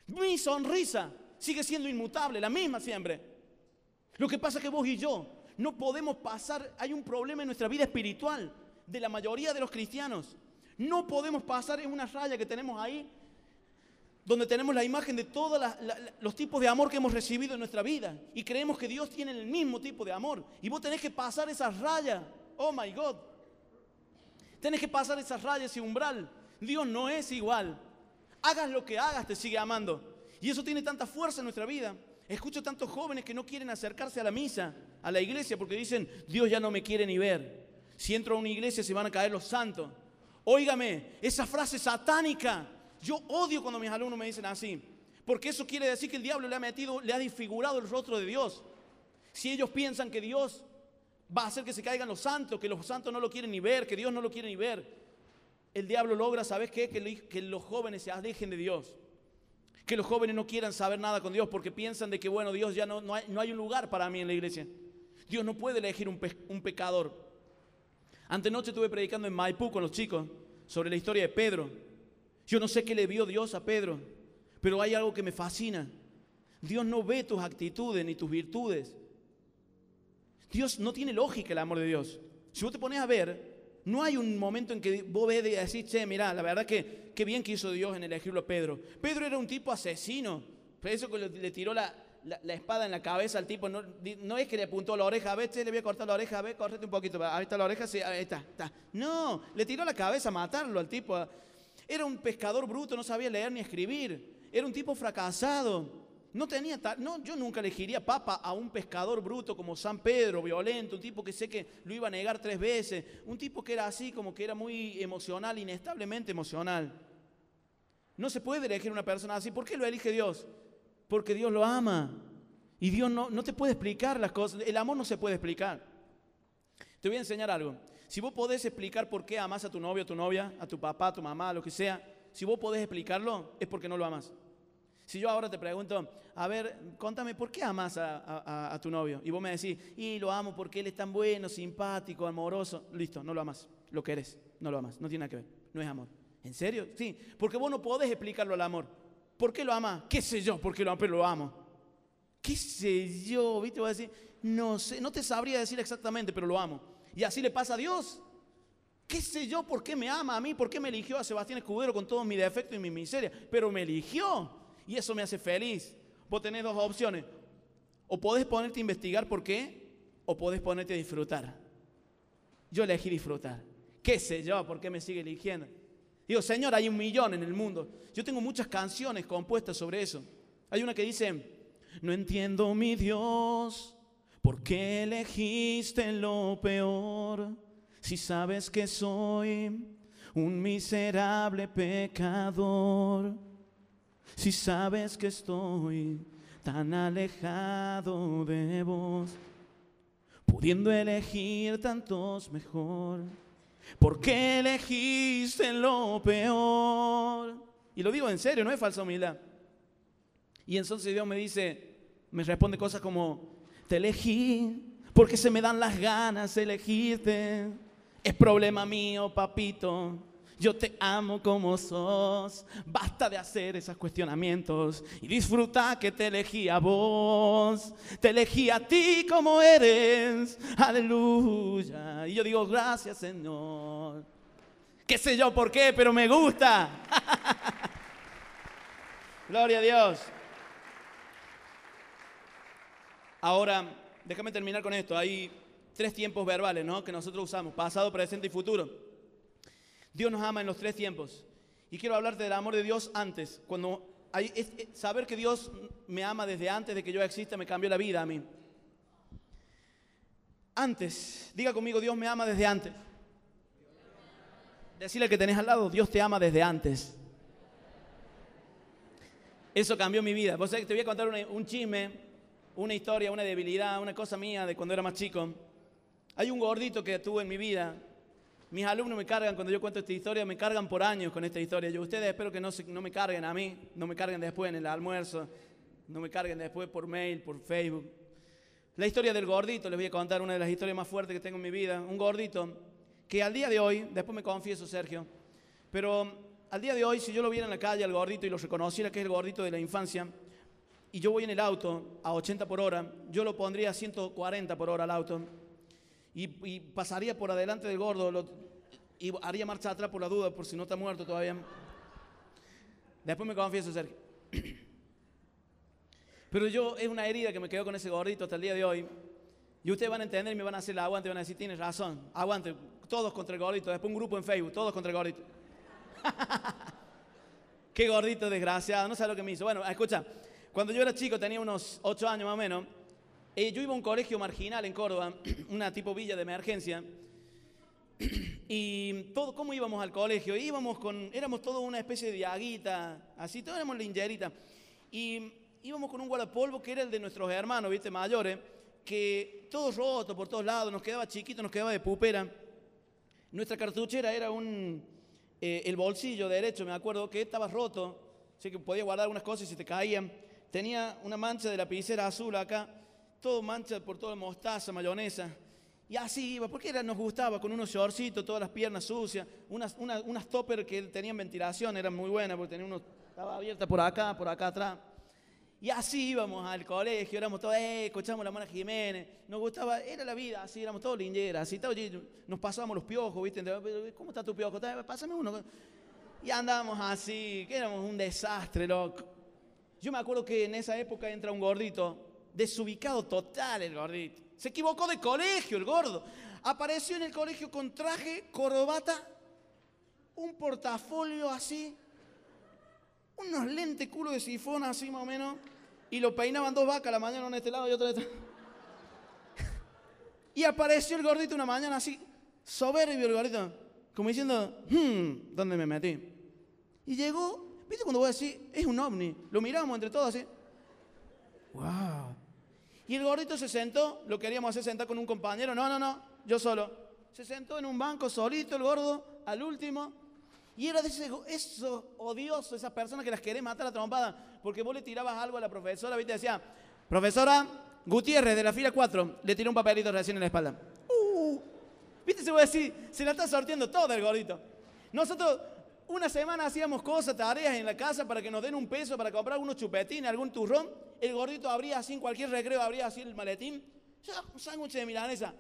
Mi sonrisa sigue siendo inmutable, la misma siempre. Lo que pasa es que vos y yo no podemos pasar, hay un problema en nuestra vida espiritual de la mayoría de los cristianos. No podemos pasar en una raya que tenemos ahí, donde tenemos la imagen de todos los tipos de amor que hemos recibido en nuestra vida y creemos que Dios tiene el mismo tipo de amor. Y vos tenés que pasar esa raya. Oh my God. Tenés que pasar esa raya, ese umbral. Dios no es igual. Hagas lo que hagas, te sigue amando. Y eso tiene tanta fuerza en nuestra vida. Escucho tantos jóvenes que no quieren acercarse a la misa, a la iglesia, porque dicen, Dios ya no me quiere ni ver. Si entro a una iglesia se van a caer los santos. Óigame, esa frase satánica, yo odio cuando mis alumnos me dicen así, porque eso quiere decir que el diablo le ha metido, le ha disfigurado el rostro de Dios. Si ellos piensan que Dios va a hacer que se caigan los santos, que los santos no lo quieren ni ver, que Dios no lo quiere ni ver, el diablo logra, ¿sabes qué? Que, los jóvenes se alejen de Dios que los jóvenes no quieran saber nada con Dios porque piensan de que, bueno, Dios ya no, no, hay, un lugar para mí en la iglesia. Dios no puede elegir un, un pecador. Estuve predicando en Maipú con los chicos sobre la historia de Pedro. Yo no sé qué le vio Dios a Pedro, pero hay algo que me fascina. Dios no ve tus actitudes ni tus virtudes. Dios no tiene lógica el amor de Dios. Si vos te pones a ver, no hay un momento en que vos ves y decís, che, mira, la verdad que qué bien que hizo Dios en elegirlo a Pedro. Pedro era un tipo asesino. Por eso que le, tiró la, espada en la cabeza al tipo. No, es que le apuntó la oreja, a ver, che, le voy a cortar la oreja, a ver, correte un poquito. Ahí está la oreja, sí, ahí está, está. No, le tiró la cabeza a matarlo al tipo. Era un pescador bruto, no sabía leer ni escribir. Era un tipo fracasado. No tenía no, yo nunca elegiría papa a un pescador bruto como San Pedro, violento, un tipo que sé que lo iba a negar tres veces, un tipo que era así como que era muy emocional, inestablemente emocional. No se puede elegir una persona así. ¿Por qué lo elige Dios? Porque Dios lo ama. Y Dios no, no te puede explicar las cosas. El amor no se puede explicar. Te voy a enseñar algo. Si vos podés explicar por qué amas a tu novio, a tu novia, a tu papá, a tu mamá, lo que sea, si vos podés explicarlo, es porque no lo amas. Si yo ahora te pregunto, a ver, contame, ¿por qué amas a, tu novio? Y vos me decís, y lo amo porque él es tan bueno, simpático, amoroso. Listo, no lo amas. Lo querés, no lo amas. No tiene nada que ver. No es amor. ¿En serio? Sí, porque vos no podés explicarlo al amor. ¿Por qué lo amas? ¿Qué sé yo? ¿Por qué lo amo? Pero lo amo. ¿Qué sé yo? ¿Viste? Voy a decir, no sé, no te sabría decir exactamente, pero lo amo. Y así le pasa a Dios. ¿Qué sé yo por qué me ama a mí? ¿Por qué me eligió a Sebastián Escudero con todos mis defectos y mi miseria? Pero me eligió. Y eso me hace feliz. Vos tenés dos opciones. O podés ponerte a investigar por qué, o podés ponerte a disfrutar. Yo elegí disfrutar. ¿Qué sé yo? ¿Por qué me sigue eligiendo? Digo, Señor, hay un millón en el mundo. Yo tengo muchas canciones compuestas sobre eso. Hay una que dice, no entiendo mi Dios, ¿por qué elegiste lo peor? Si sabes que soy un miserable pecador. Si sabes que estoy tan alejado de vos, pudiendo elegir tantos mejor. ¿Por qué elegiste lo peor? Y lo digo en serio, no es falsa humildad. Y entonces Dios me dice, me responde cosas como, te elegí porque se me dan las ganas de elegirte. Es problema mío, papito. Yo te amo como sos. Basta de hacer esos cuestionamientos y disfruta que te elegí a vos. Te elegí a ti como eres. Aleluya. Y yo digo, gracias, Señor. Qué sé yo por qué, pero me gusta. Gloria a Dios. Ahora, déjame terminar con esto. Hay tres tiempos verbales, ¿no? Que nosotros usamos, pasado, presente y futuro. Dios nos ama en los tres tiempos. Y quiero hablarte del amor de Dios antes. Cuando saber que Dios me ama desde antes de que yo exista me cambió la vida a mí. Antes, diga conmigo, Dios me ama desde antes. Decirle que tenés al lado, Dios te ama desde antes. Eso cambió mi vida. Vos sabés que te voy a contar un chisme, una historia, una debilidad, una cosa mía de cuando era más chico. Hay un gordito que tuve en mi vida. Mis alumnos me cargan cuando yo cuento esta historia, me cargan por años con esta historia. Yo, ustedes espero que no, se- me carguen a mí, no me carguen después en el almuerzo, no me carguen después por mail, por Facebook. La historia del gordito, les voy a contar una de las historias más fuertes que tengo en mi vida. Un gordito que al día de hoy, después me confieso, Sergio, pero al día de hoy, si yo lo viera en la calle al gordito y lo reconociera que es el gordito de la infancia, y yo voy en el auto a 80 por hora, yo lo pondría a 140 por hora al auto y, y pasaría por adelante del gordo lo- y haría marcha atrás por la duda, por si no está muerto todavía. Después me confieso, Sergio. Pero yo, es una herida que me quedó con ese gordito hasta el día de hoy. Y ustedes van a entender y me van a hacer el aguante, van a decir, tienes razón, aguante, todos contra el gordito. Después un grupo en Facebook, todos contra el gordito. Qué gordito desgraciado, no sé lo que me hizo. Bueno, escucha, cuando yo era chico, tenía unos 8 años más o menos, eh, yo iba a un colegio marginal en Córdoba, una tipo villa de emergencia. Y todo, ¿cómo íbamos al colegio? Íbamos con, éramos todos una especie de diaguita, así, todos éramos lingerita. Y íbamos con un guardapolvo que era el de nuestros hermanos, viste, mayores, que todo roto por todos lados, nos quedaba chiquito, nos quedaba de pupera. Nuestra cartuchera era un, eh, el bolsillo derecho, me acuerdo, que estaba roto, así que podía guardar algunas cosas y se te caían. Tenía una mancha de lapicera azul acá, todo mancha por toda mostaza, mayonesa. Y así iba, porque era, nos gustaba, con unos shortcitos, todas las piernas sucias, unas, una- unas topper que tenían ventilación, eran muy buenas, porque tenía unos, estaba abierta por acá, por acá atrás. Y así íbamos al colegio, éramos todos, eh, escuchamos la Mona Jiménez, nos gustaba, era la vida, así, éramos todos lingeras, así, todo, nos pasábamos los piojos, ¿viste? ¿Cómo está tu piojo? "Está- Pásame uno. Y andábamos así, que éramos un desastre, loco. Yo me acuerdo que en esa época entra un gordito, desubicado total el gordito. Se equivocó de colegio el gordo. Apareció en el colegio con traje, corbata, un portafolio así, unos lentes culo de sifón así más o menos, y lo peinaban dos vacas la mañana, una de este lado y otra de este Y apareció el gordito una mañana así, soberbio el gordito, como diciendo, hmm, ¿dónde me metí? Y llegó, ¿viste cuando voy a decir, es un ovni? Lo miramos entre todos así. ¡Wow! Y el gordito se sentó, lo queríamos hacer sentar con un compañero, no, no, no, yo solo. Se sentó en un banco solito el gordo, al último, Y era de ese, eso odioso, esas personas que las querés matar a trompada, porque vos le tirabas algo a la profesora, ¿viste? Decía, profesora Gutiérrez de la fila 4, le tiró un papelito recién en la espalda. Uh, ¿Viste? Se voy a decir, se la está sorteando todo el gordito. Nosotros una semana hacíamos cosas, tareas en la casa para que nos den un peso para comprar unos chupetines, algún turrón. El gordito abría así en cualquier recreo, abría así el maletín. Un sándwich de milanesa.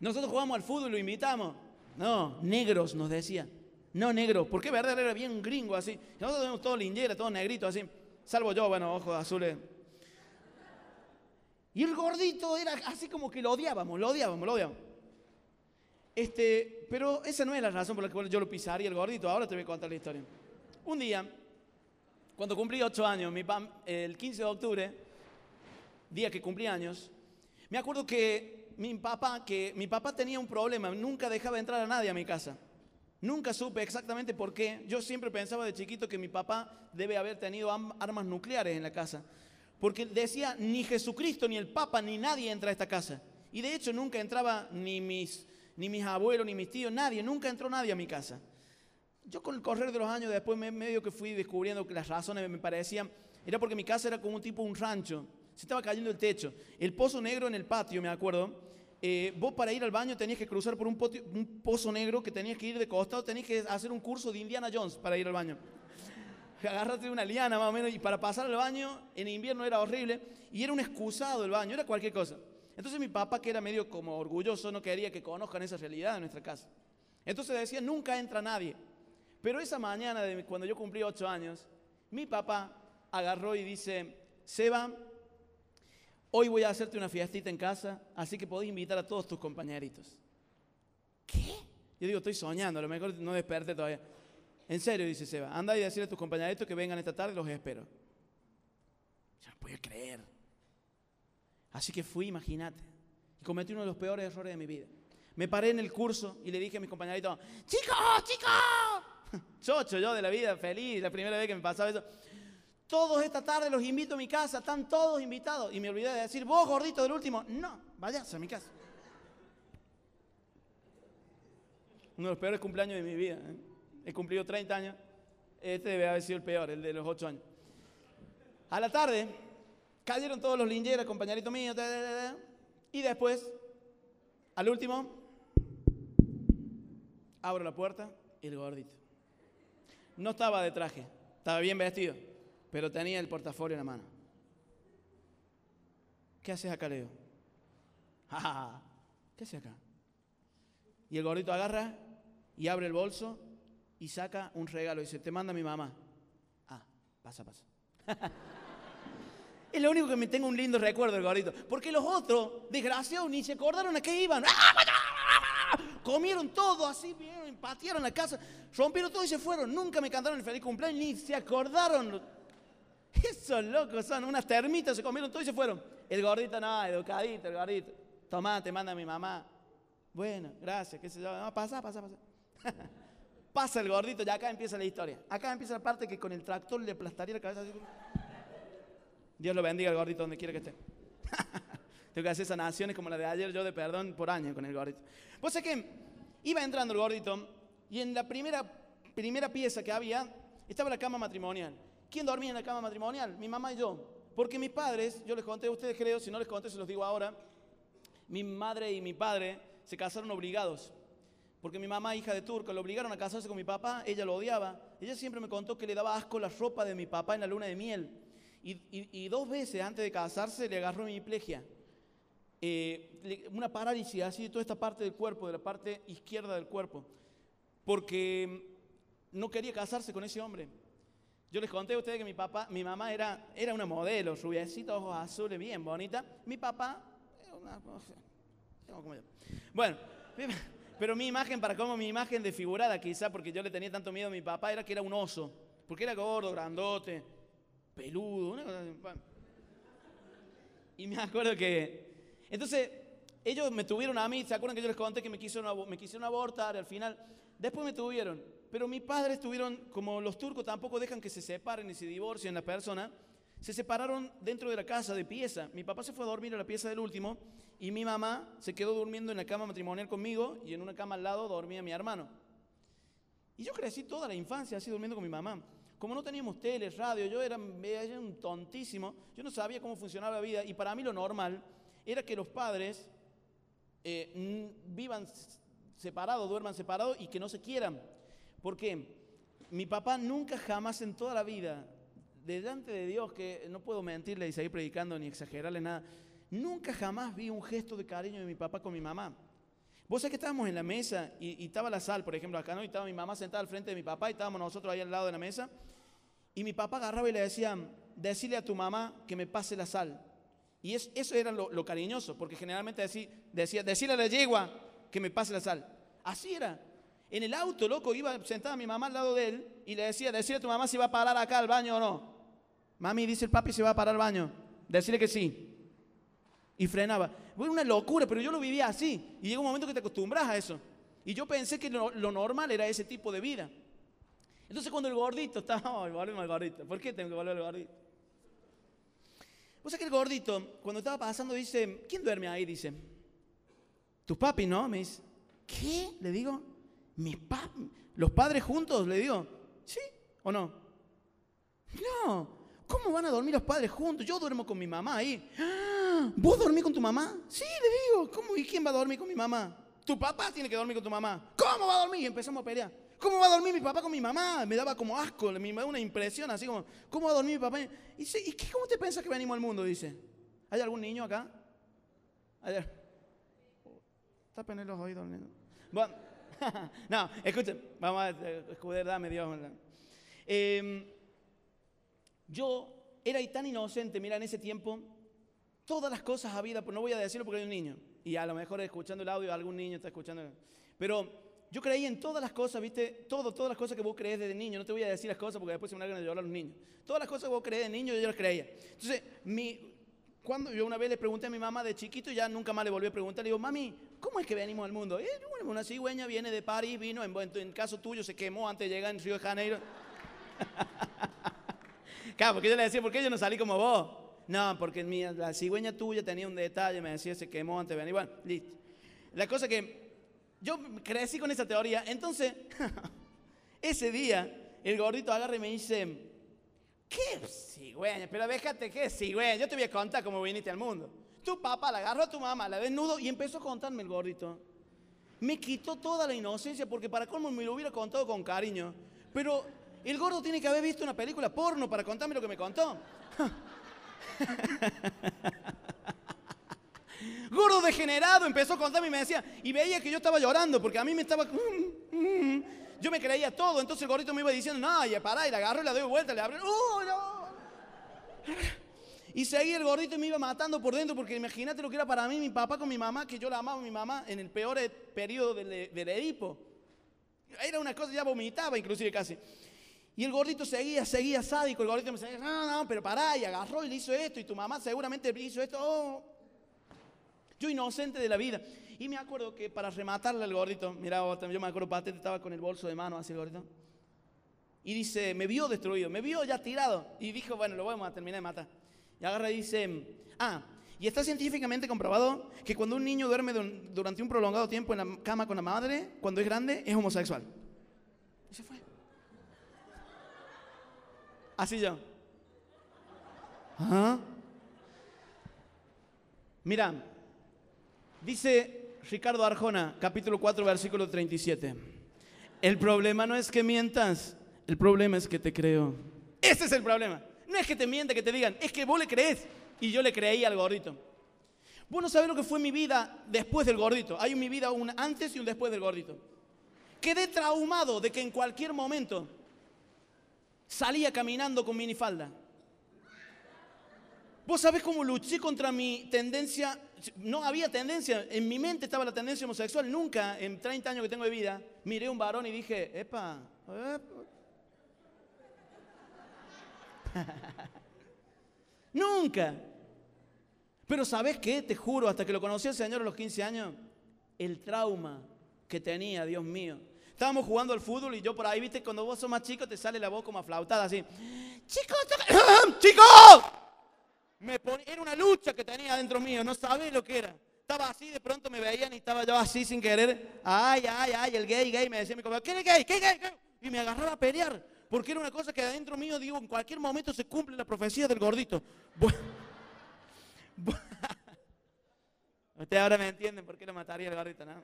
Nosotros jugamos al fútbol y lo invitamos. No, negros nos decía. No negros, porque verdad era bien gringo así. Nosotros tenemos todos lingera, todos negritos así. Salvo yo, bueno, ojos azules. Y el gordito era así como que lo odiábamos, lo odiábamos, lo odiábamos. Este, pero esa no es la razón por la cual yo lo pisaría el gordito. Ahora te voy a contar la historia. Un día, cuando cumplí ocho años, mi el 15 de octubre, día que cumplí años, me acuerdo que mi papá, que mi papá tenía un problema, nunca dejaba entrar a nadie a mi casa. Nunca supe exactamente por qué. Yo siempre pensaba de chiquito que mi papá debe haber tenido armas nucleares en la casa. Porque decía, ni Jesucristo, ni el Papa, ni nadie entra a esta casa. Y de hecho nunca entraba ni mis, ni mis abuelos, ni mis tíos, nadie, nunca entró nadie a mi casa. Yo con el correr de los años después medio que fui descubriendo que las razones me parecían, era porque mi casa era como un tipo un rancho. Se estaba cayendo el techo. El pozo negro en el patio, me acuerdo, eh, vos para ir al baño tenías que cruzar por un, pozo negro que tenías que ir de costado, tenías que hacer un curso de Indiana Jones para ir al baño. Agárrate una liana más o menos y para pasar al baño en invierno era horrible y era un excusado el baño, era cualquier cosa. Entonces mi papá, que era medio como orgulloso, no quería que conozcan esa realidad de nuestra casa. Entonces decía, nunca entra nadie. Pero esa mañana, cuando yo cumplí ocho años, mi papá agarró y dice, Seba, Hoy voy a hacerte una fiestita en casa, así que podés invitar a todos tus compañeritos. ¿Qué? Yo digo, estoy soñando, a lo mejor no desperté todavía. En serio, dice Seba, anda y decirle a tus compañeritos que vengan esta tarde, los espero. Yo no puedo creer. Así que fui, imagínate, y cometí uno de los peores errores de mi vida. Me paré en el curso y le dije a mis compañeritos, chicos, chicos, chocho yo de la vida, feliz, la primera vez que me pasaba eso. Todos esta tarde los invito a mi casa, están todos invitados. Y me olvidé de decir, vos gordito del último, no, vayas a mi casa. Uno de los peores cumpleaños de mi vida. ¿eh? He cumplido 30 años. Este debe haber sido el peor, el de los 8 años. A la tarde cayeron todos los lingeras, compañeritos míos. y después, al último, abro la puerta y el gordito. No estaba de traje, estaba bien vestido pero tenía el portafolio en la mano. ¿Qué haces acá, Leo? ¿Qué haces acá? Y el gordito agarra y abre el bolso y saca un regalo y dice, te manda mi mamá. Ah, pasa, pasa. es lo único que me tengo un lindo recuerdo del gordito. Porque los otros, desgraciados, ni se acordaron a qué iban. Comieron todo así, vieron, patearon la casa, rompieron todo y se fueron. Nunca me cantaron el feliz cumpleaños, ni se acordaron esos locos son, unas termitas se comieron todo y se fueron. El gordito, no, educadito, el gordito. Tomá, te manda mi mamá. Bueno, gracias, qué sé yo. Pasa, pasa, pasa. pasa el gordito, ya acá empieza la historia. Acá empieza la parte que con el tractor le aplastaría la cabeza. Dios lo bendiga al gordito donde quiera que esté. Tengo que hacer sanaciones como la de ayer, yo de perdón por año con el gordito. Pues es que iba entrando el gordito y en la primera, primera pieza que había estaba la cama matrimonial. ¿Quién dormía en la cama matrimonial? Mi mamá y yo. Porque mis padres, yo les conté a ustedes creo, si no les conté se los digo ahora, mi madre y mi padre se casaron obligados. Porque mi mamá, hija de turco, lo obligaron a casarse con mi papá, ella lo odiaba. Ella siempre me contó que le daba asco la ropa de mi papá en la luna de miel. Y, dos veces antes de casarse le agarró hemiplegia. Eh, una parálisis así de toda esta parte del cuerpo, de la parte izquierda del cuerpo. Porque no quería casarse con ese hombre. Yo les conté a ustedes que mi papá, mi mamá era, era una modelo, rubiecita, ojos azules, bien bonita. Mi papá, una, bueno, pero mi imagen, para como mi imagen desfigurada quizá, porque yo le tenía tanto miedo a mi papá, era que era un oso. Porque era gordo, grandote, peludo, una cosa Y me acuerdo que... Entonces, ellos me tuvieron a mí, ¿se acuerdan que yo les conté que me quisieron, me quisieron abortar al final? Después me tuvieron. Pero mis padres tuvieron, como los turcos tampoco dejan que se separen y se divorcien la persona, se separaron dentro de la casa de pieza. Mi papá se fue a dormir a la pieza del último y mi mamá se quedó durmiendo en la cama matrimonial conmigo y en una cama al lado dormía mi hermano. Y yo crecí toda la infancia así durmiendo con mi mamá. Como no teníamos tele, radio, yo era, un tontísimo, yo no sabía cómo funcionaba la vida y para mí lo normal era que los padres eh, vivan separados, duerman separados y que no se quieran. Porque mi papá nunca jamás en toda la vida, delante de Dios, que no puedo mentirle y seguir predicando ni exagerarle nada, nunca jamás vi un gesto de cariño de mi papá con mi mamá. Vos sabés que estábamos en la mesa y, estaba la sal, por ejemplo, acá, ¿no? Y estaba mi mamá sentada al frente de mi papá y estábamos nosotros ahí al lado de la mesa. Y mi papá agarraba y le decía, decirle a tu mamá que me pase la sal. Y es- eso era lo, cariñoso, porque generalmente decí- decía, decirle a la yegua que me pase la sal. Así era. En el auto, loco, iba sentada mi mamá al lado de él y le decía, decirle a tu mamá si va a parar acá al baño o no. Mami, dice el papi si va a parar al baño. Decirle que sí. Y frenaba. Fue una locura, pero yo lo vivía así. Y llega un momento que te acostumbras a eso. Y yo pensé que lo, normal era ese tipo de vida. Entonces cuando el gordito estaba, ay, volvemos al gordito. ¿Por qué tengo que volver al gordito? O sea que el gordito, cuando estaba pasando, dice, ¿quién duerme ahí? Dice, tus papi, ¿no? Me dice, ¿qué? Le digo, mis papi, los padres juntos, le digo, ¿sí o no? No, ¿cómo van a dormir los padres juntos? Yo duermo con mi mamá ahí. "Ah, ¿Vos dormís con tu mamá? Sí, le digo, ¿cómo? ¿Y quién va a dormir con mi mamá? Tu papá tiene que dormir con tu mamá. ¿Cómo va a dormir? Y empezamos a pelear. ¿Cómo va a dormir mi papá con mi mamá? Me daba como asco, me daba una impresión así como, ¿cómo va a dormir mi papá? Y dice, ¿y qué, cómo te piensas que venimos al mundo? Dice, ¿hay algún niño acá? Ayer. Tapen los oídos. neno. Bueno, no, escuchen, vamos a eh, escuder, dame Dios. Eh, yo era tan inocente, mira, en ese tiempo, todas las cosas habidas, pues no voy a decirlo porque hay un niño, y a lo mejor escuchando el audio algún niño está escuchando, pero yo creí en todas las cosas, viste, todo, todas las cosas que vos crees desde niño, no te voy a decir las cosas porque después se me van a llorar los niños, todas las cosas que vos crees de niño yo las creía. Entonces, mi, cuando yo una vez le pregunté a mi mamá de chiquito, ya nunca más le volví a preguntar, le digo, mami, ¿cómo es que venimos al mundo? Bueno, una cigüeña viene de París, vino, en, en caso tuyo se quemó antes de llegar en Río de Janeiro. Claro, porque yo le decía, ¿por qué yo no salí como vos? No, porque mi, la cigüeña tuya tenía un detalle, me decía, se quemó antes de venir. Listo. La cosa que yo crecí con esa teoría. Entonces, ese día, el gordito agarra y me dice, ¿qué cigüeña? Pero déjate, ¿qué cigüeña? Yo te voy a contar cómo viniste al mundo. Tu papá la agarró a tu mamá, la desnudo y empezó a contarme el gordito. Me quitó toda la inocencia porque para cómo me lo hubiera contado con cariño. Pero el gordo tiene que haber visto una película porno para contarme lo que me contó. Gordo degenerado empezó a contarme y me decía, y veía que yo estaba llorando porque a mí me estaba... Yo me creía todo, entonces el gordito me iba diciendo, no, ya pará, y la agarró y la doy vuelta, le abrió, ¡oh, no! Y seguía el gordito y me iba matando por dentro porque imagínate lo que era para mí mi papá con mi mamá, que yo la amaba a mi mamá en el peor e- periodo del, del Edipo. Era una cosa, ya vomitaba inclusive casi. Y el gordito seguía, seguía sádico, el gordito me decía, no, no, pero pará, y agarró y le hizo esto, y tu mamá seguramente hizo esto. Oh. Yo inocente de la vida. Y me acuerdo que para rematarle al gordito, mira, yo me acuerdo, Patete estaba con el bolso de mano así el gordito. Y dice, me vio destruido, me vio ya tirado. Y dijo, bueno, lo vamos a terminar de matar. Y agarra y dice, ah, y está científicamente comprobado que cuando un niño duerme dur- durante un prolongado tiempo en la cama con la madre, cuando es grande, es homosexual. Y se fue. Así yo. ¿Ah? Mira, dice Ricardo Arjona, capítulo 4, versículo 37. El problema no es que mientas, el problema es que te creo. Ese es el problema. No es que te mienta, que te digan, es que vos le crees. Y yo le creí al gordito. Vos no sabés lo que fue mi vida después del gordito. Hay en mi vida un antes y un después del gordito. Quedé traumado de que en cualquier momento salía caminando con minifalda. Vos sabés cómo luché contra mi tendencia, no había tendencia, en mi mente estaba la tendencia homosexual, nunca en 30 años que tengo de vida miré a un varón y dije, epa, epa. nunca. Pero ¿sabés qué? Te juro, hasta que lo conocí al Señor a los 15 años, el trauma que tenía, Dios mío. Estábamos jugando al fútbol y yo por ahí, viste, cuando vos sos más chico te sale la voz como aflautada así. ¡Chicos! ¡Chicos! Me pon- Era una lucha que tenía dentro mío, no sabés lo que era. Estaba así, de pronto me veían y estaba yo así sin querer. Ay, ay, ay, el gay, gay, me decía mi compañero, ¿quién es gay? ¿Qué gay? ¿Qué? Y me agarraba a pelear, porque era una cosa que adentro mío, digo, en cualquier momento se cumple la profecía del gordito. Ustedes ahora me entienden por qué lo mataría el gordito, ¿no?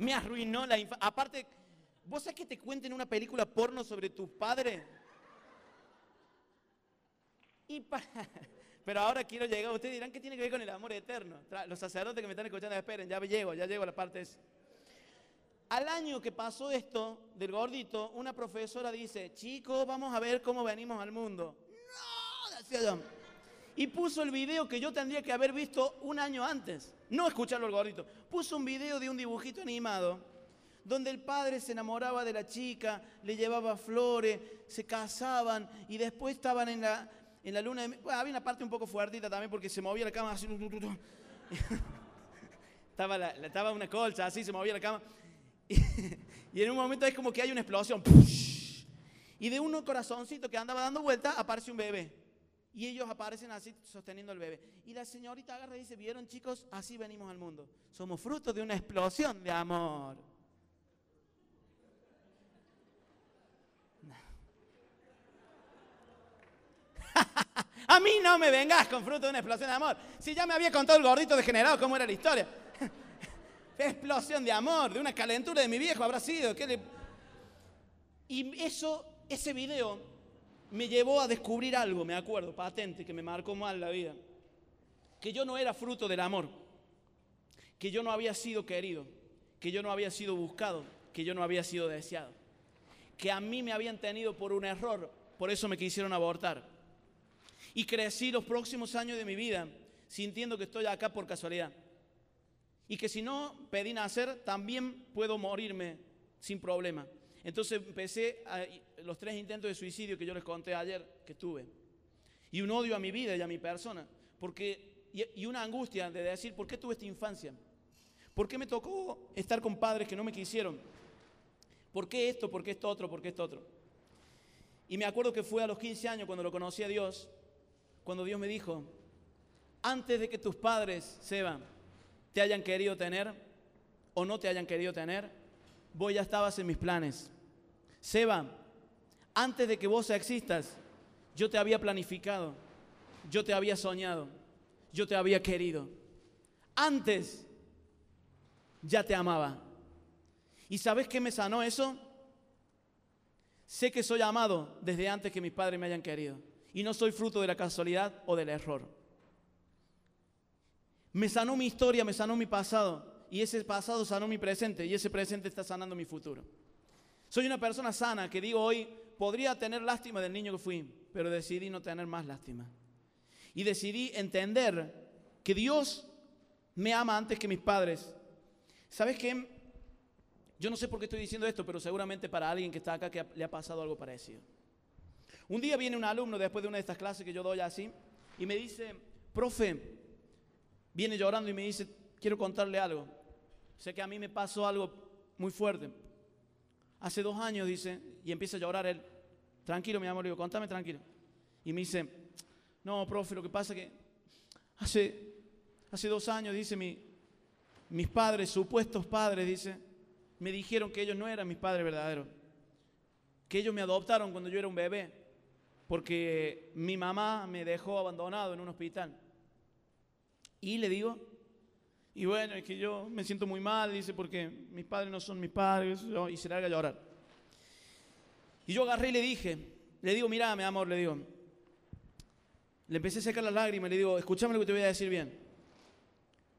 Me arruinó la infancia. Aparte, ¿vos sabés que te cuenten una película porno sobre tus padres? Y Pero ahora quiero llegar, ustedes dirán, ¿qué tiene que ver con el amor eterno? Los sacerdotes que me están escuchando, esperen, ya llego, ya llego a la parte esa. Al año que pasó esto del gordito, una profesora dice, chicos, vamos a ver cómo venimos al mundo. No, decía. Y puso el video que yo tendría que haber visto un año antes. No escucharlo al gordito. Puso un video de un dibujito animado donde el padre se enamoraba de la chica, le llevaba flores, se casaban y después estaban en la, en la luna de... había una parte un poco fuertita también porque se movía la cama así. estaba, la- estaba una colcha así, se movía la cama. Y, y en un momento es como que hay una explosión. Y de un corazoncito que andaba dando vuelta aparece un bebé. Y ellos aparecen así sosteniendo al bebé. Y la señorita agarra y dice, ¿vieron chicos? Así venimos al mundo. Somos fruto de una explosión de amor. A mí no me vengas con fruto de una explosión de amor. Si ya me había contado el gordito degenerado cómo era la historia. explosión de amor, de una calentura de mi viejo habrá sido. ¿qué le- Y eso, ese video me llevó a descubrir algo, me acuerdo, patente, que me marcó mal la vida. Que yo no era fruto del amor, que yo no había sido querido, que yo no había sido buscado, que yo no había sido deseado, que a mí me habían tenido por un error, por eso me quisieron abortar. Y crecí los próximos años de mi vida sintiendo que estoy acá por casualidad. Y que si no pedí nacer, también puedo morirme sin problema. Entonces empecé a- los tres intentos de suicidio que yo les conté ayer que tuve. Y un odio a mi vida y a mi persona. Porque, y, una angustia de decir, ¿por qué tuve esta infancia? ¿Por qué me tocó estar con padres que no me quisieron? ¿Por qué esto? ¿Por qué esto otro? ¿Por qué esto otro? Y me acuerdo que fue a los 15 años cuando lo conocí a Dios, cuando Dios me dijo, antes de que tus padres, Seba, te hayan querido tener o no te hayan querido tener, vos ya estabas en mis planes. Seba, antes de que vos existas, yo te había planificado, yo te había soñado, yo te había querido. Antes ya te amaba. ¿Y sabes qué me sanó eso? Sé que soy amado desde antes que mis padres me hayan querido. Y no soy fruto de la casualidad o del error. Me sanó mi historia, me sanó mi pasado. Y ese pasado sanó mi presente. Y ese presente está sanando mi futuro. Soy una persona sana que digo hoy, podría tener lástima del niño que fui, pero decidí no tener más lástima. Y decidí entender que Dios me ama antes que mis padres. ¿Sabes qué? Yo no sé por qué estoy diciendo esto, pero seguramente para alguien que está acá que le ha pasado algo parecido. Un día viene un alumno después de una de estas clases que yo doy así y me dice, profe, viene llorando y me dice, quiero contarle algo. Sé que a mí me pasó algo muy fuerte. Hace dos años, dice, y empieza a llorar él. Tranquilo, mi amor, le digo, contame tranquilo. Y me dice, no, profe, lo que pasa es que hace, hace dos años, dice, mi, mis padres, supuestos padres, dice, me dijeron que ellos no eran mis padres verdaderos. Que ellos me adoptaron cuando yo era un bebé. Porque mi mamá me dejó abandonado en un hospital. Y le digo, y bueno, es que yo me siento muy mal, dice, porque mis padres no son mis padres, y se larga a llorar. Y yo agarré y le dije, le digo, mira, mi amor, le digo, le empecé a sacar las lágrimas, le digo, escúchame lo que te voy a decir bien.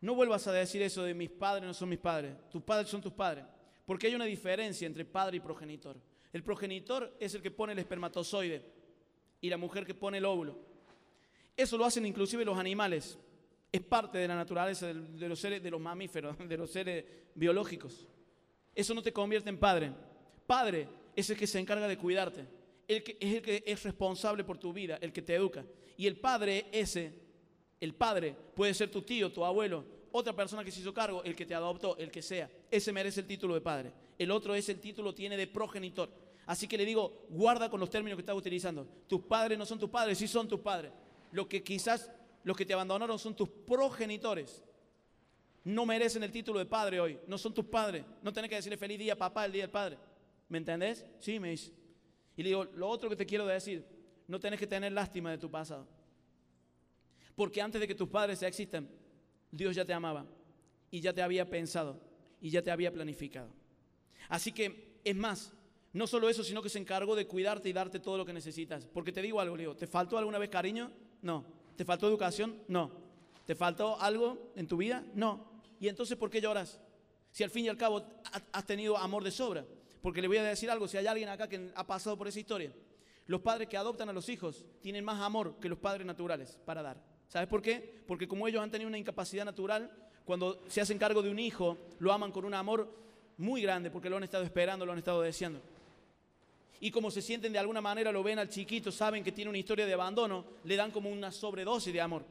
No vuelvas a decir eso de mis padres no son mis padres, tus padres son tus padres, porque hay una diferencia entre padre y progenitor. El progenitor es el que pone el espermatozoide y la mujer que pone el óvulo. Eso lo hacen inclusive los animales. Es parte de la naturaleza de los seres, de los mamíferos, de los seres biológicos. Eso no te convierte en padre. Padre es el que se encarga de cuidarte. El que, es el que es responsable por tu vida, el que te educa. Y el padre ese, el padre, puede ser tu tío, tu abuelo, otra persona que se hizo cargo, el que te adoptó, el que sea. Ese merece el título de padre. El otro es el título, tiene de progenitor. Así que le digo, guarda con los términos que estás utilizando. Tus padres no son tus padres, sí son tus padres. Lo que quizás los que te abandonaron son tus progenitores. No merecen el título de padre hoy. No son tus padres. No tenés que decirle feliz día, papá, el día del padre. ¿Me entendés? Sí, me dice. Y le digo, lo otro que te quiero decir, no tenés que tener lástima de tu pasado. Porque antes de que tus padres existan, Dios ya te amaba y ya te había pensado y ya te había planificado. Así que, es más, no solo eso, sino que se encargó de cuidarte y darte todo lo que necesitas. Porque te digo algo, Leo, ¿te faltó alguna vez cariño? No. ¿Te faltó educación? No. ¿Te faltó algo en tu vida? No. ¿Y entonces por qué lloras? Si al fin y al cabo has tenido amor de sobra. Porque le voy a decir algo, si hay alguien acá que ha pasado por esa historia, los padres que adoptan a los hijos tienen más amor que los padres naturales para dar. ¿Sabes por qué? Porque como ellos han tenido una incapacidad natural, cuando se hacen cargo de un hijo, lo aman con un amor muy grande porque lo han estado esperando, lo han estado deseando. Y como se sienten de alguna manera, lo ven al chiquito, saben que tiene una historia de abandono, le dan como una sobredosis de amor.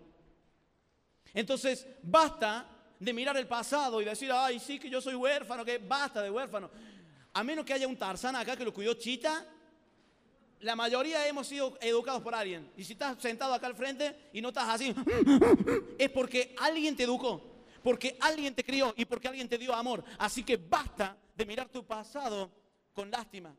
Entonces, basta de mirar el pasado y decir, ay, sí que yo soy huérfano, que basta de huérfano. A menos que haya un Tarzán acá que lo cuidó Chita, la mayoría hemos sido educados por alguien. Y si estás sentado acá al frente y no estás así, es porque alguien te educó, porque alguien te crió y porque alguien te dio amor. Así que basta de mirar tu pasado con lástima.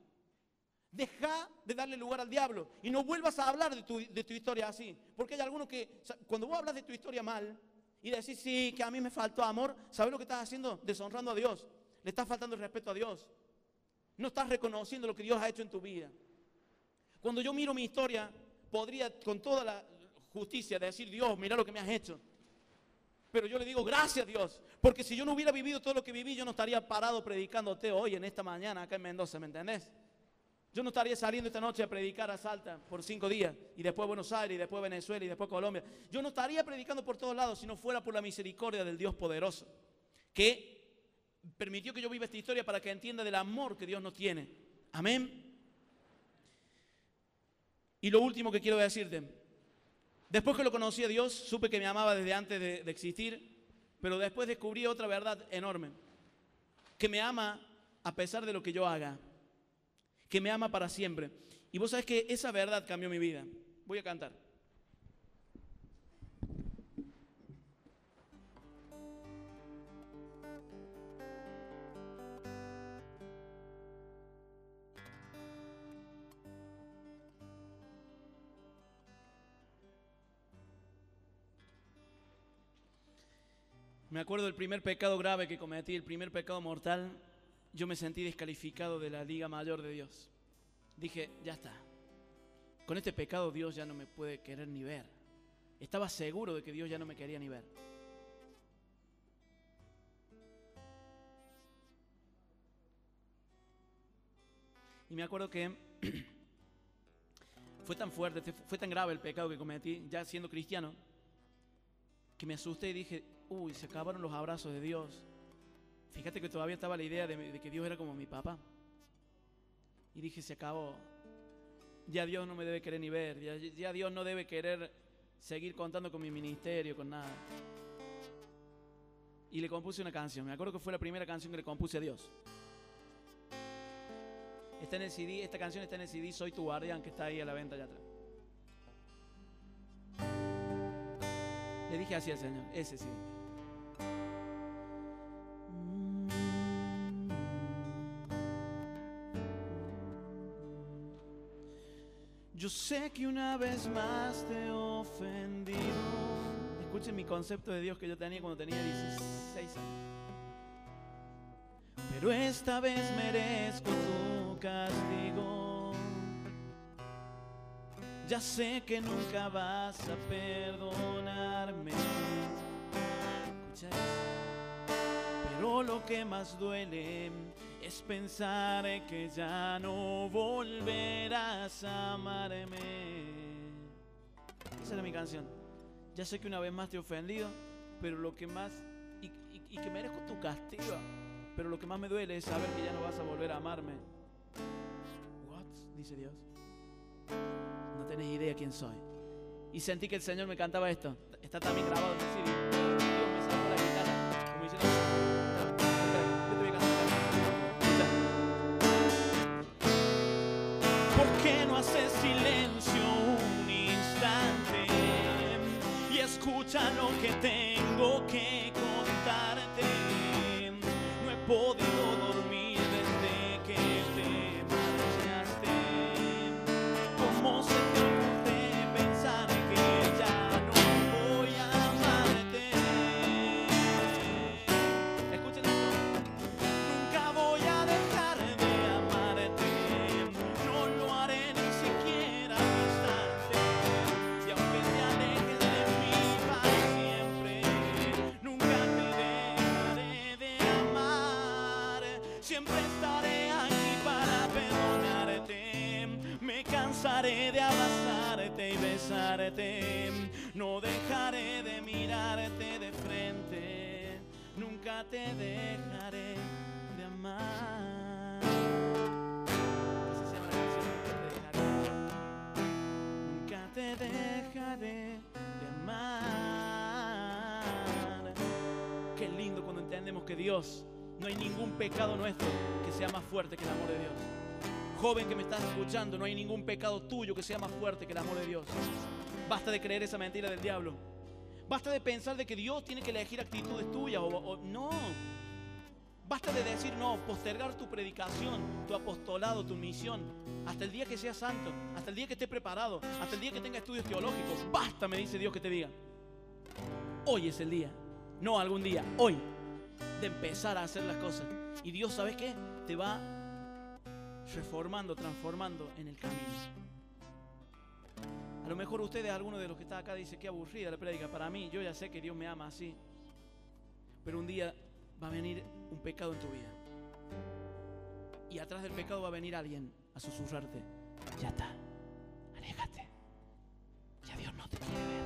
Deja de darle lugar al diablo y no vuelvas a hablar de tu, de tu historia así. Porque hay algunos que, cuando vos hablas de tu historia mal y decís, sí, que a mí me faltó amor, ¿sabes lo que estás haciendo? Deshonrando a Dios. Le estás faltando el respeto a Dios. No estás reconociendo lo que Dios ha hecho en tu vida. Cuando yo miro mi historia, podría con toda la justicia decir, Dios, mira lo que me has hecho. Pero yo le digo, gracias Dios, porque si yo no hubiera vivido todo lo que viví, yo no estaría parado predicándote hoy, en esta mañana, acá en Mendoza, ¿me entendés? Yo no estaría saliendo esta noche a predicar a Salta por cinco días, y después Buenos Aires, y después Venezuela, y después Colombia. Yo no estaría predicando por todos lados si no fuera por la misericordia del Dios poderoso, que permitió que yo viva esta historia para que entienda del amor que Dios nos tiene. Amén. Y lo último que quiero decirte, después que lo conocí a Dios, supe que me amaba desde antes de, existir, pero después descubrí otra verdad enorme, que me ama a pesar de lo que yo haga que me ama para siempre. Y vos sabés que esa verdad cambió mi vida. Voy a cantar. Me acuerdo del primer pecado grave que cometí, el primer pecado mortal, yo me sentí descalificado de la liga mayor de Dios. Dije, ya está. Con este pecado Dios ya no me puede querer ni ver. Estaba seguro de que Dios ya no me quería ni ver. Y me acuerdo que fue tan fuerte, fue tan grave el pecado que cometí, ya siendo cristiano, que me asusté y dije, uy, se acabaron los abrazos de Dios Fíjate que todavía estaba la idea de, que Dios era como mi papá. Y dije, se acabó. Ya Dios no me debe querer ni ver. Ya, ya Dios no debe querer seguir contando con mi ministerio, con nada. Y le compuse una canción. Me acuerdo que fue la primera canción que le compuse a Dios. Está en el CD, esta canción está en el CD Soy tu guardián, que está ahí a la venta allá atrás. Le dije así al Señor, ese sí. Sé que una vez más te he ofendido. Escuchen mi concepto de Dios que yo tenía cuando tenía 16 años. Pero esta vez merezco tu castigo. Ya sé que nunca vas a perdonarme. Pero lo que más duele es pensar que ya no volverás a amarme. Esa era mi canción. Ya sé que una vez más te he ofendido, pero lo que más, y, que merezco tu castigo, pero lo que más me duele es saber que ya no vas a volver a amarme. What? Dice Dios. No tenés idea quién soy. Y sentí que el Señor me cantaba esto. Está también grabado en el Dios silencio un instante y escucha lo que tengo que contarte. No he podido No dejaré de mirarte de frente. Nunca te dejaré de amar. Nunca te dejaré de amar. Qué lindo cuando entendemos que Dios, no hay ningún pecado nuestro que sea más fuerte que el amor de Dios. Joven que me estás escuchando, no hay ningún pecado tuyo que sea más fuerte que el amor de Dios. Basta de creer esa mentira del diablo. Basta de pensar de que Dios tiene que elegir actitudes tuyas o, o- no. Basta de decir no, postergar tu predicación, tu apostolado, tu misión, hasta el día que seas santo, hasta el día que estés preparado, hasta el día que tenga estudios teológicos. Basta, me dice Dios que te diga. Hoy es el día, no algún día, hoy, de empezar a hacer las cosas. Y Dios, ¿sabes qué? Te va reformando, transformando en el camino. Lo mejor ustedes, alguno de los que está acá, dice que aburrida la prédica. Para mí, yo ya sé que Dios me ama así. Pero un día va a venir un pecado en tu vida. Y atrás del pecado va a venir alguien a susurrarte. Ya está, aléjate. Ya Dios no te quiere ver.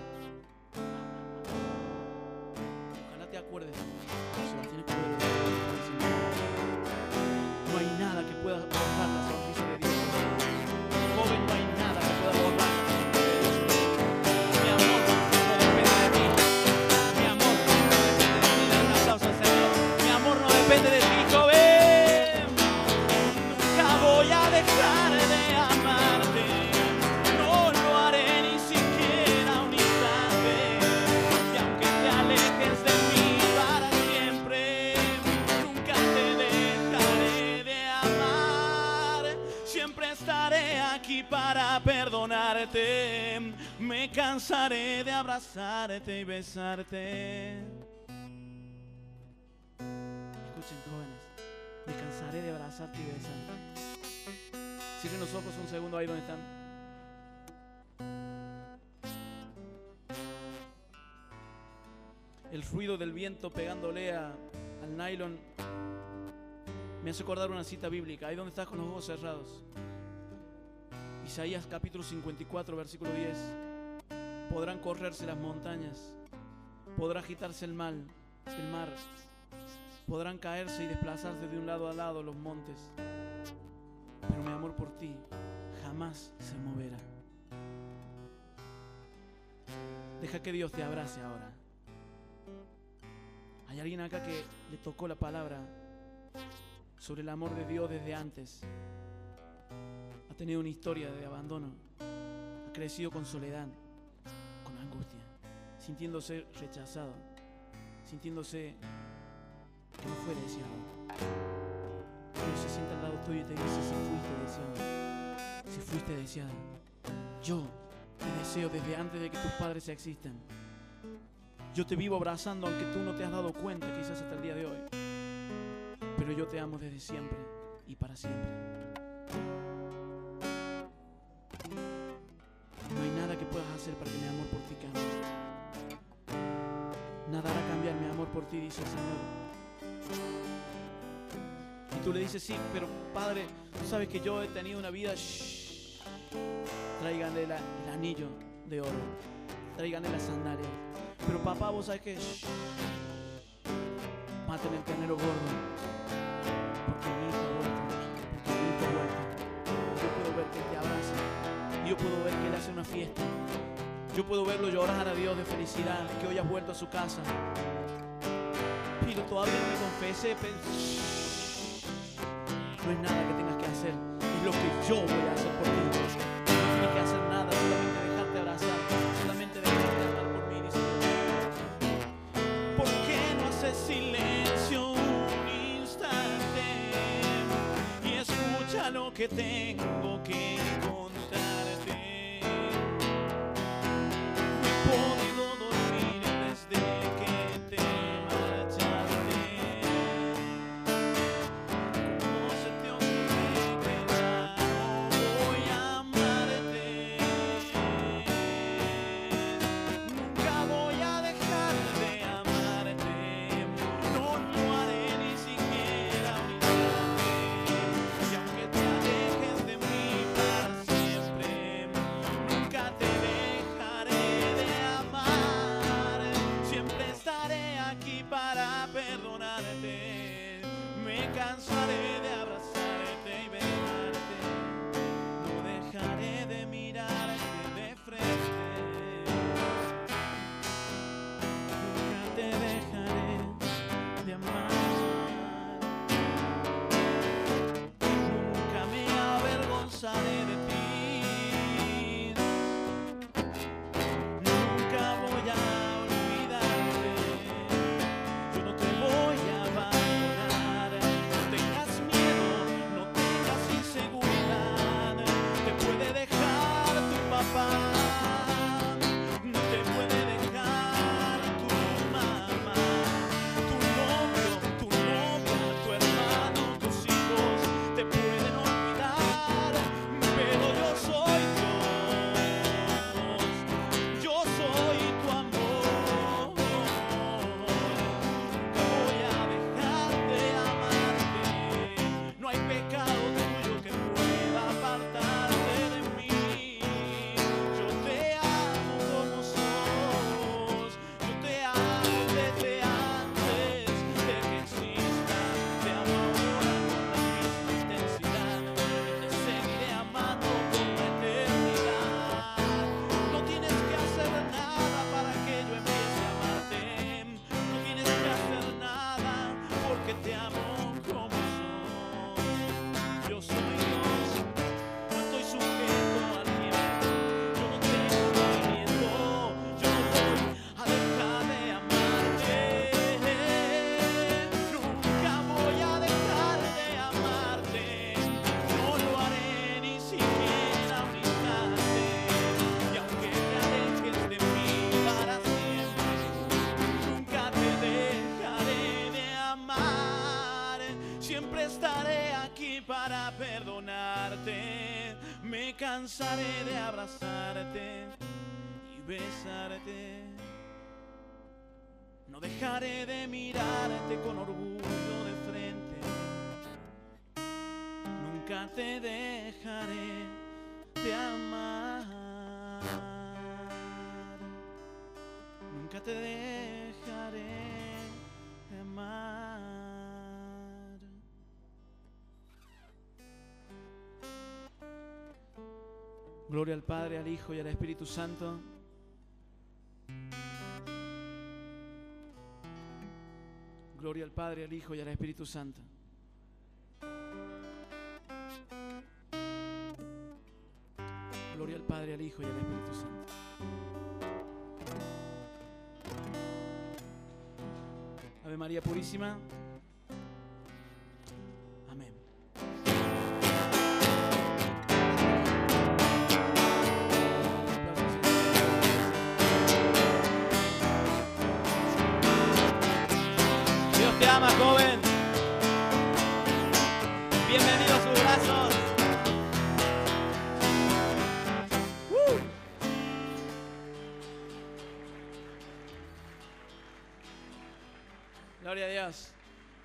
Ojalá te acuerdes. Me cansaré de abrazarte y besarte. Escuchen, jóvenes. Me cansaré de abrazarte y besarte. Cierren los ojos un segundo ahí donde están. El ruido del viento pegándole a- al nylon me hace acordar una cita bíblica. Ahí donde estás con los ojos cerrados. Isaías capítulo 54, versículo 10. Podrán correrse las montañas, podrá agitarse el mal, el mar, podrán caerse y desplazarse de un lado a lado los montes, pero mi amor por ti jamás se moverá. Deja que Dios te abrace ahora. Hay alguien acá que le tocó la palabra sobre el amor de Dios desde antes. Ha tenido una historia de abandono. Ha crecido con soledad, con angustia, sintiéndose rechazado, sintiéndose que no fue deseado. Dios se sienta al lado tuyo y te dice si fuiste deseado, si fuiste deseada. Yo te deseo desde antes de que tus padres existan. Yo te vivo abrazando aunque tú no te has dado cuenta quizás hasta el día de hoy. Pero yo te amo desde siempre y para siempre. Para que mi amor por ti cambie. Nada hará cambiar mi amor por ti, dice el Señor. Y tú le dices, sí, pero Padre, tú sabes que yo he tenido una vida... Shh. Tráiganle el anillo de oro. Tráiganle las sandalias. Pero papá, vos sabes que... Shh. Maten el ternero gordo. Porque mi hijo ha vuelto. Porque mi hijo ha vuelto. Yo puedo ver que él te abraza. Yo puedo ver que él hace una fiesta. Yo puedo verlo llorar a Dios de felicidad, que hoy has vuelto a su casa. Pero todavía no me confesé. No es nada que tengas que hacer. Es lo que yo voy a hacer por ti. No tienes que hacer nada, solamente dejarte abrazar. Solamente dejarte amar por mí, dice. ¿Por qué no haces silencio un instante? Y escucha lo que tengo Siempre estaré aquí para perdonarte. Me cansaré de abrazarte y besarte. No dejaré de mirarte con orgullo de frente. Nunca te dejaré de amar. Nunca te dejaré de amar. Gloria al Padre, al Hijo y al Espíritu Santo. Gloria al Padre, al Hijo y al Espíritu Santo. Gloria al Padre, al Hijo y al Espíritu Santo. Ave María Purísima.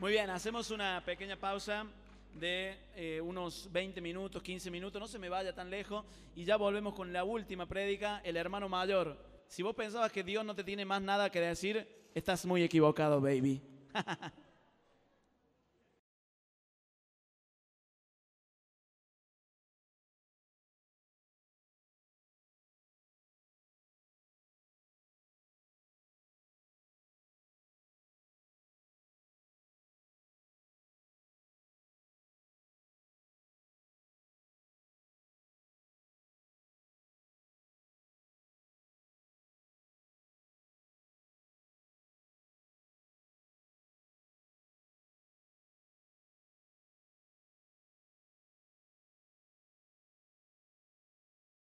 Muy bien, hacemos una pequeña pausa de eh, unos 20 minutos, 15 minutos, no se me vaya tan lejos, y ya volvemos con la última prédica, el hermano mayor. Si vos pensabas que Dios no te tiene más nada que decir, estás muy equivocado, baby.